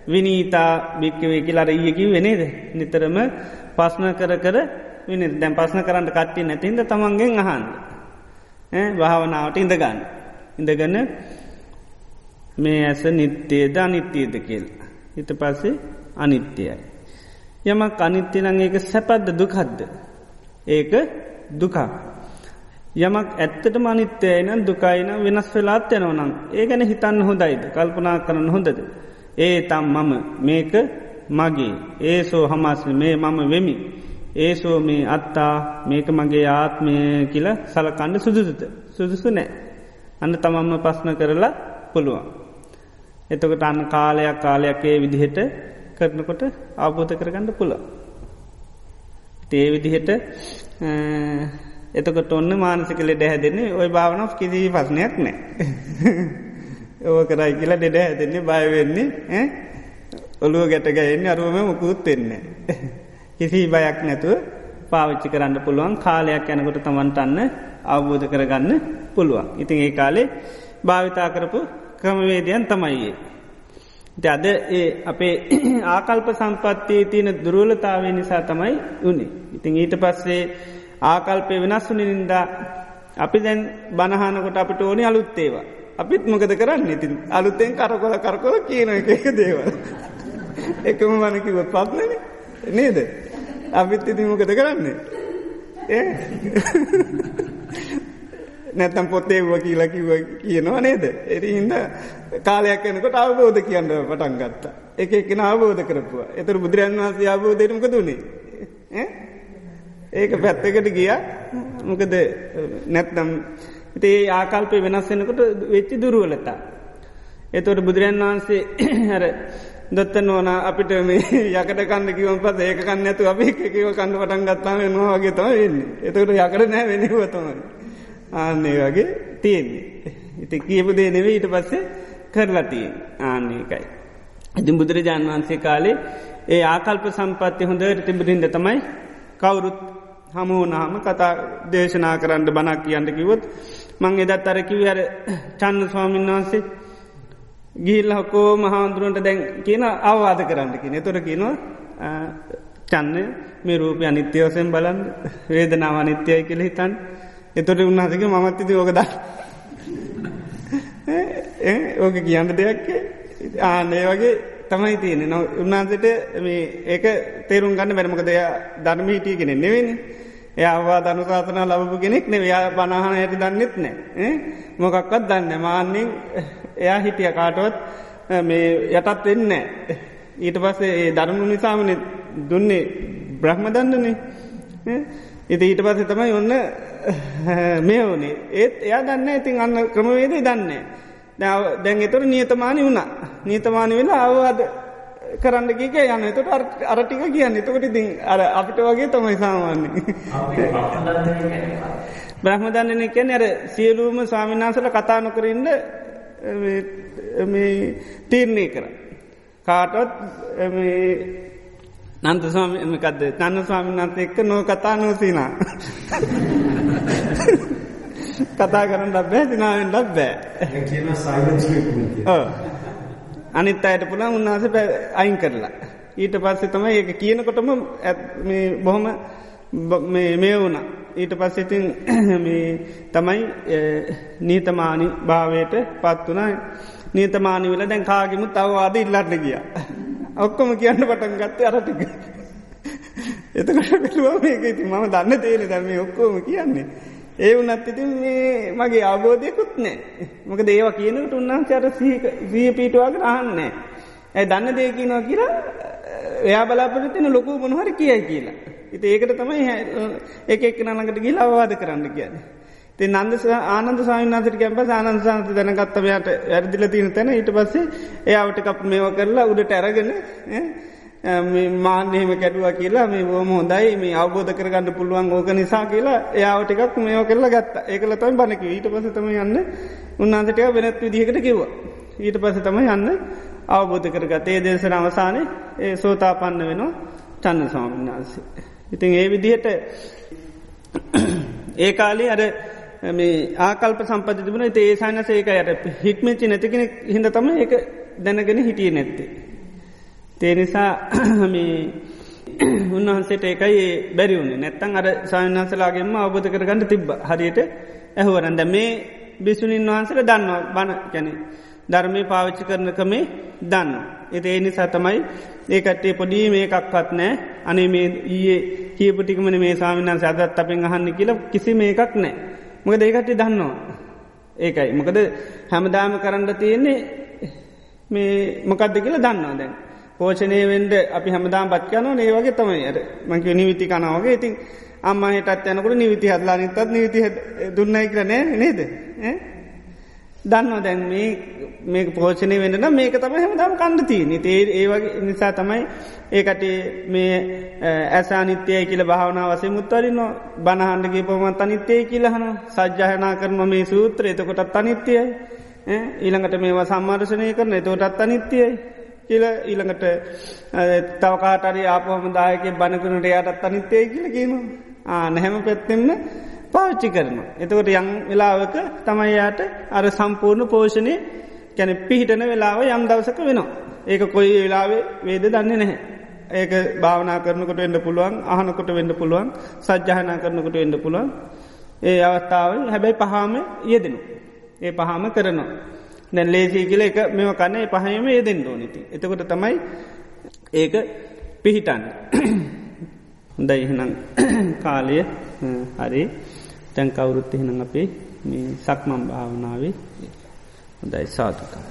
විනීතා භික්කවේ කියලාර ඊයකි වෙනේද. නිතරම පස්න කර කර විනි දැන් පස්න කරන්න කට්ටි නැතින්ද තමන්ගෙන් අහන්ද. භාවනාවට ඉඳගන්න. ඉඳගන්න මේ ඇස නිත්‍යයේද අනිත්‍යයද කියල්. හිත පස්සේ අනිත්‍යයයි. යමක් අනිත්‍යනං ඒක සැපද්ද දුකද්ද. ඒක දුකා. යමක් ඇත්තට මනිත්‍යයන දුකයින වෙනස් වෙලාත් යනවනම් ඒ ගැන හිතන්න හොඳයිද කල්පනා කරන්න හොඳද. ඒ තම් මම මේක මගේ ඒසෝ හමස් මේ මම වෙමි. ඒසෝ මේ අත්තා මේක මගේ ආත්මය කියල සලකණ්ඩ සුදුසුත සුදුසු නෑ. අන්න තමම්ම පස්න කරලා පුළුවන්. එතකට අන්න කාලයක් කාලයක්ේ විදිහට කරනකොට අවබෝධ කරගන්න පුළ. තේ විදිහට එතකට ඔන්න මානසික ලෙඩ හැදෙන්නේ ඔය භාවනක් කිසි පස්නයක් නෑ. ඕ කරයි කියලා ඩෙඩ හැදෙන්නේ බයවෙන්නේ ඔළුව ගැටගයන්නේ අරුවම මුකුත් වෙන්නේ. කිසි බයක් නැතුව පාවිච්චි කරන්න පුළුවන් කාලයක් යැනකොට තමන්ටන්න අවබෝධ කරගන්න පුළුවන්. ඉතින් ඒ කාලේ භාවිතා කරපු ක්‍රමවේදයන් තමයියේ. අද ඒ අපේ ආකල්ප සම්පත්තියේ තියෙන දුරුවලතාවේ නිසා තමයි උනේ. ඉතින් ඊට පස්සේ ආකල්පය වෙනස් වනින්දා අපි දැන් බණහනකොට අපිට ඕනි අලුත්තේවා. අපිත් මොකද කරන්න ඉතින් අලුත්තෙන් කරකොල කරකොල කියන එක එක දේවල්. එකම වනකිව පත්නන නේද. අපිත් ඉති මොකද කරන්නේ. නැත්තම් පොත්තේ වුව කියලා කිව කියනවා නේද. එරිහින්ද කාලයක් එනකොට අවබෝධ කියන්න පටන් ගත්තා. එක එකන අවබෝධ කරපුවා. එතර බුදුරන් වහන්සේ අවබෝධයටමක දුණේ. ඒක පැත්තකට ගිය මොකද නැත්නම් ඒ ආකල්පය වෙනස්සෙනකොට වෙච්චි දුරුවලතා. එතොට බුදුරන් වහන්සේ හැර දොත්ත නොන අපිට මේ යකට කන්න කිවම පස ඒක කන්න ඇතු අප එකව කන්න පටන් ගත්තාම නොවාගේ තම වෙන්නේ එතකට යකට නෑ වෙනවතමයි. ආන්නේ වගේ තියෙන්නේ. ඉති කියපු දේ නෙවේ ඊට පස්සේ කරලතිය ආන්නේකයි. ඉතින් බුදුරජාණන් වහන්සේ කාලේ ඒ ආකල්ප සම්පත්ති හොඳට තිබරින්ද තමයි කවුරුත් හමුවනාම කතා දේශනා කරන්න බනක් කියන්න කිවොත් මං එදත් අරකිව අර චන්න ස්වාමීන් වහන්සේ ගිල්ල හොකෝ මහාන්දුරුවන්ට දැන් කියන අවවාද කරන්නකි නතොර කියනවා චන්න මේ රූපය අනිත්‍යවසයෙන් බලන් වේදනාව අනිත්‍යය කෙළ හිතන් එතොට උන්හසක මමත්තිති ඕකද ඕක කියන්න දෙයක් ආනේ වගේ තමයි තියෙන නො උන්නාන්සට මේ ඒක තේරුම් ගන්න බැරමක දෙය ධර්මීටිය කෙනෙ නෙවෙනි එයාවා දනු සාසනා ලබපු කෙනෙක් නෙ යා බණහන ඇයට දන්නෙත් නෑ. මොකක්වත් දන්න මාන්‍යෙන් එයා හිටිය කාටවත් මේ යටත් වෙන්න ඊට පස්සේ ඒ දරුණු නිසාමන දුන්නේ බ්‍රහ්ම දන්නනේ ඉති ඊට පස්සේ තමයි ඔන්න මේ ඕනේ ඒත් එයා දන්න ඉතින් අන්න ක්‍රමවේද දන්නේ දැන් එතොට නියතමානි වුණා. නීතමානි වෙලා අවවාද කරන්න ගික යන්න එතට අරටික කියන්න. එතකට ඉතින් අර අපිට වගේ තමයි සාමාන්නේ බ්‍රහ්ම දන්නන කැන අර සියලූම ස්වාමිනාසල කතා නොකරන්න තීරණය කර. කාටත් නන්ත ස්වාමිකද නන්න ස්වාමිනාන්ත එක්ක නෝ කතා නෝසිනා කතා කරන්න ලබ්බෑ දිනාවෙන් ලබ්බෑ අනිත් අයට පුළන් උන්නාස අයින් කරලා. ඊට පස්සේ තම ඒක කියනකොටම බොහොම මේ වුණ. ඊට පස්සෙතින් තමයි නීතමානි භාවයට පත් වනා නීතමානි වෙල දැන් කාගෙමු තවවාද ඉල්ලට ගිය. ඔක්කොම කියන්න පටන් ගත්තේ අරටික. එතකට කළුව මේක ඉති මම දන්න තේන දැම ඔක්කෝම කියන්නේ. ඒ වනත් ඉතින් මේ මගේ අවබෝධයකුත් නෑ මොක දේව කියනට උන්නාන්සයට සිය පීටවාගෙන අහන්නේ. ඇ දන්න දේකිනවා කියලා එයා බලාපොරතින ලොකු මොනහරි කියයි කියලා. ඉති ඒකට තමයි එක එක් නළඟට ගිල් අවවාද කරන්න කියන්න. ති නන්ද ආනන්ද සාමනාසට කැම්ප ආනන්ද සාන්ත දැනගත්තවයට ඇරදිල තින තැන. ඊට පස්සේ එයාවට කප් මේව කරලා උඩට ඇරගෙන මාන්‍යහෙම කැටුව කියලා මේ බෝම හොඳයි මේ අවබෝධ කරගන්න පුළුවන් ඕක නිසා කියලා එයාවටිකක් මේෝ කරලා ගත්ත. ඒකල තම බණක ඊට පස තම යන්න උන්නාන්සටය වෙනත් විදිහකට කිව්වා. ඊට පස තම යන්න අවබෝධ කරගත ඒ දේශන අවසානය ඒ සෝතාපන්න වෙනවා චන්න ස්වාමින්නාන්සේ. ඉතින් ඒ විදිහට ඒ කාලේ අර මේ ආකල්ප සම්පති තිබුණ ඒ සානස ඒක යට හික්මචි නැතිකෙන හිද තම ඒක දැනගෙන හිටිය නැත්තේ. තේනිසා උන්වහන්සේට ඒකයි බැරි වුණේ නැත්තන් අර සායන්හන්සලාගේම අවබධ කරගන්න තිබ්බ හරියට ඇහුවරන්ද මේ බිසුනින් වහන්සට දන්නවා බණ කැනෙ ධර්මය පාවිච්චි කරනකමේ දන්න. එත ඒ නිසා තමයි ඒකටේ පොඩී මේ එකක්වත් නෑ අනේ මේ ඊයේ කියපටිකමන මේ සාමිනන් සදත් අපෙන් අහන්න කියල කිසි මේ එකක් නෑ. මොකද ඒකට දන්නවා. ඒකයි. මොකද හැමදාම කරන්න තියෙන්නේ මේ මොකක්ද කියලා දන්නවා දැන්. පෝෂණය වෙන්ඩ අපි හමදාම් පත්්‍යයන ඒ වගේ තමයි. අයට මංක නිවිති කනාවගේ ඉතින් අම්ම හිටත් යනකට නිවිති හදලා නිතත් නිවිති දුන්නයි කරනෑ නේද? දන්න දැන් මේ මේ පෝෂණය වෙන්න මේක තම හමදාම් කණ්ඩතිී නිතේ ඒවගේ නිසා තමයි ඒකට මේ ඇසා නිත්‍යය කියල භාවනා වසේ මුත්තරින් නො බණහන්ඩගේ පොමත් අනිත්‍යය කියලහන සජ්්‍යහනා කරම මේ සූත්‍ර එතකොටත් අනිත්‍යයයි ඊළඟට මේවා සම්මාර්ශනය කරන එතෝටත් අනිත්‍යයයි කියල ඊළඟට තවකාටරි ආපහම දායක බණකනට යටත් අනිත්තේ කියල කියනු නැහැම පැත්තෙන්න පාච්චි කරන. එතකොට යං වෙලාවක තමයියාට අර සම්පූර්ණ පෝෂණය කැන පිහිටන වෙලාව යම් දවසක වෙනවා. ඒක කොයි වෙලාවේ වේද දන්නේ නැහැ. ඒක භාවනා කරනකට වෙන්න පුළුවන් අහනකොට වෙන්න පුළුවන් සජ්්‍යහනා කරනකට වෙන්න පුළුවන් ඒ අවස්ථාව හැබැයි පහාම යෙදෙනු. ඒ පහාම කරනවා. දැන් ලේසී කියල එක මෙම කන්නේ පහම යෙදෙන් ඕනති. එතකොට තමයි ඒක පිහිටන්න. හොඳයි එහෙනම් කාලය හරි තැන් කවුරුත් එහෙනම් අපේ මේ සක්මම් භාවනාවේ හොඳයි සාතුකා.